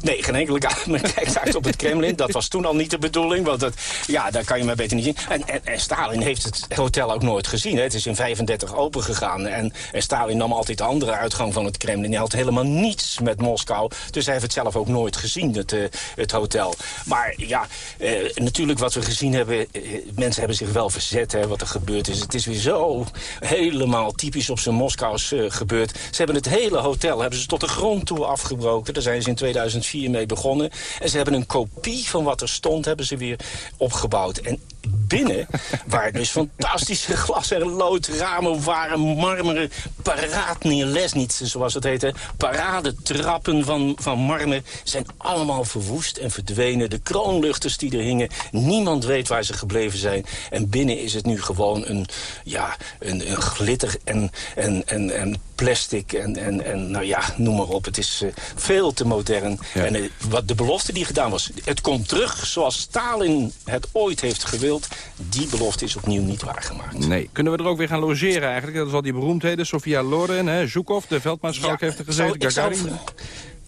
Nee, geen enkele [laughs] uit op het Kremlin. Dat was toen al niet de bedoeling, want dat, ja, daar kan je maar beter niet zien. En, Stalin heeft het hotel ook nooit gezien. Hè. Het is in 35 open gegaan. En, Stalin nam altijd de andere uitgang van het Kremlin. Hij had helemaal niets met Moskou. Dus hij heeft het zelf ook nooit gezien, het, uh, het hotel. Maar ja, uh, natuurlijk wat we gezien hebben... Uh, mensen hebben zich wel verzet, hè, wat er gebeurd is. Het is weer zo helemaal typisch op zijn Moskous gebeurd. Ze hebben het hele hotel hebben ze tot de grond toe afgebroken. Daar zijn ze in 2004 mee begonnen. En ze hebben een kopie van wat er stond, hebben ze weer opgebouwd. En binnen, waar dus fantastische glas- en loodramen waren... marmeren paraat niet zoals het heette... paradetrappen van, van marmer zijn allemaal verwoest en verdwenen. De kroonluchters die er hingen, niemand weet waar ze gebleven zijn. En binnen is het nu gewoon een, ja, een, een glitter en, en, en, en plastic en, en, en nou ja, noem maar op. Het is uh, veel te modern. Ja. En uh, wat de belofte die gedaan was, het komt terug zoals Stalin het ooit heeft gewild. Die belofte is opnieuw niet waargemaakt. Nee. Kunnen we er ook weer gaan logeren eigenlijk? Dat is al die beroemdheden. Sofia Loren, hè, Zhukov, de veldmaarschalk ja, heeft er gezeten. Zou, Gagarin.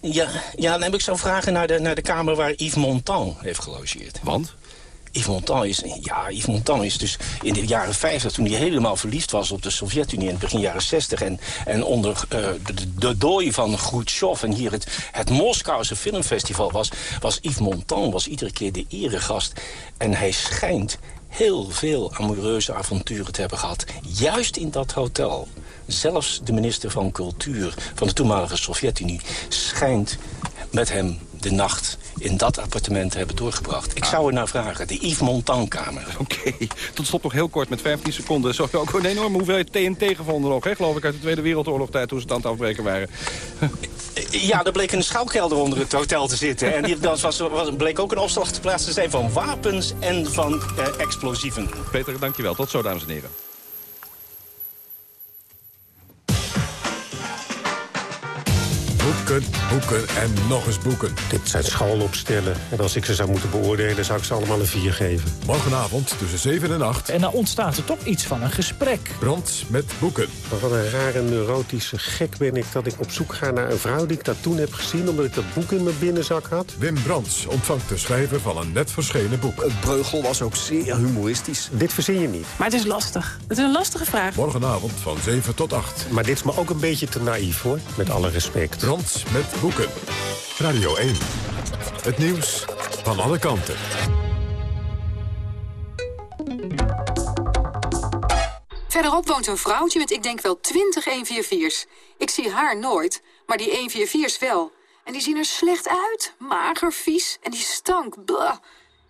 Ja, ja, dan heb ik zo vragen naar de, naar de kamer waar Yves Montand heeft gelogeerd. Want? Yves Montand is, ja, Yves Montand is dus in de jaren 50, toen hij helemaal verliefd was op de Sovjet-Unie in het begin jaren 60 en, en onder de, de dooi van Khrushchev en hier het, het Moskouse filmfestival was, was Yves Montand was iedere keer de eregast. En hij schijnt heel veel amoureuze avonturen te hebben gehad. Juist in dat hotel. Zelfs de minister van Cultuur van de toenmalige Sovjet-Unie schijnt met hem de nacht in dat appartement te hebben doorgebracht. Ik ah. zou er naar vragen, de Yves Montand-kamer. Oké, okay. tot slot nog heel kort met 15 seconden. Zo ook een enorme hoeveelheid TNT gevonden nog, hè, geloof ik, uit de Tweede Wereldoorlog tijd toen ze het aan het afbreken waren. [laughs] Ja, er bleek een schouwkelder onder het hotel te zitten. En die, dat was, was, bleek ook een opslagplaats te zijn van wapens en van eh, explosieven. Peter, dankjewel. Tot zo, dames en heren. Boeken, boeken en nog eens boeken. Dit zijn schoolopstellen. En als ik ze zou moeten beoordelen, zou ik ze allemaal een 4 geven. Morgenavond tussen 7 en 8. En dan ontstaat er toch iets van een gesprek. Brand met boeken. Maar wat een rare neurotische gek ben ik dat ik op zoek ga naar een vrouw die ik dat toen heb gezien... omdat ik dat boek in mijn binnenzak had. Wim Brands ontvangt de schrijver van een net verschenen boek. Het breugel was ook zeer humoristisch. Dit verzin je niet. Maar het is lastig. Het is een lastige vraag. Morgenavond van 7 tot 8. Maar dit is me ook een beetje te naïef, hoor. Met alle respect. Met boeken. Radio 1. Het nieuws van alle kanten. Verderop woont een vrouwtje met ik denk wel 20 144's. Ik zie haar nooit, maar die 144's wel. En die zien er slecht uit, mager, vies en die stank. Blah.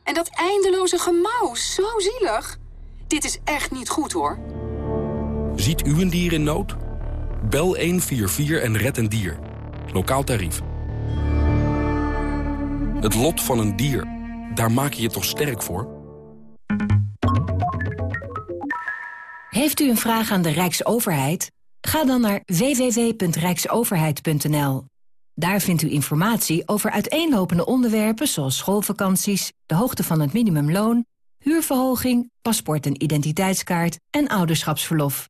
En dat eindeloze gemauw, zo zielig. Dit is echt niet goed, hoor. Ziet u een dier in nood? Bel 144 en red een dier. Lokaal tarief. Het lot van een dier, daar maak je je toch sterk voor? Heeft u een vraag aan de Rijksoverheid? Ga dan naar www.rijksoverheid.nl. Daar vindt u informatie over uiteenlopende onderwerpen zoals schoolvakanties, de hoogte van het minimumloon, huurverhoging, paspoort en identiteitskaart en ouderschapsverlof.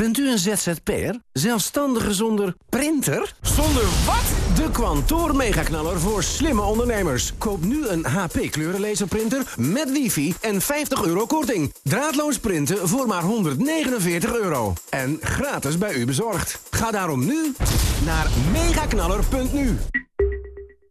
Bent u een ZZP'er? Zelfstandige zonder printer? Zonder wat? De Kwantoor Megaknaller voor slimme ondernemers. Koop nu een HP kleurenlaserprinter met wifi en 50 euro korting. Draadloos printen voor maar 149 euro. En gratis bij u bezorgd. Ga daarom nu naar megaknaller.nu.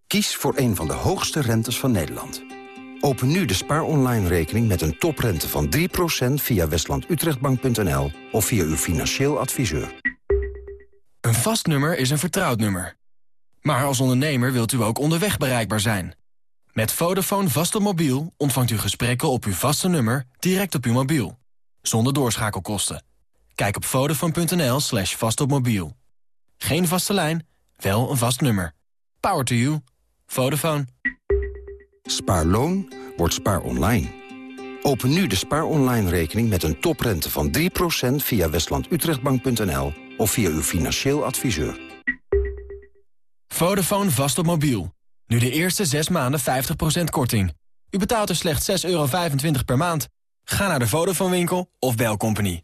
Kies voor een van de hoogste rentes van Nederland. Open nu de Spaar Online rekening met een toprente van 3% via westlandutrechtbank.nl of via uw financieel adviseur. Een vast nummer is een vertrouwd nummer. Maar als ondernemer wilt u ook onderweg bereikbaar zijn. Met Vodafone vast op mobiel ontvangt u gesprekken op uw vaste nummer direct op uw mobiel. Zonder doorschakelkosten. Kijk op vodafone.nl slash vastopmobiel. Geen vaste lijn, wel een vast nummer. Power to you. Vodafone. Spaarloon wordt spaar online. Open nu de spaar online rekening met een toprente van 3% via westlandutrechtbank.nl of via uw financieel adviseur. Vodafone vast op mobiel. Nu de eerste 6 maanden 50% korting. U betaalt er slechts 6,25 euro per maand. Ga naar de Vodafone winkel of bel Company.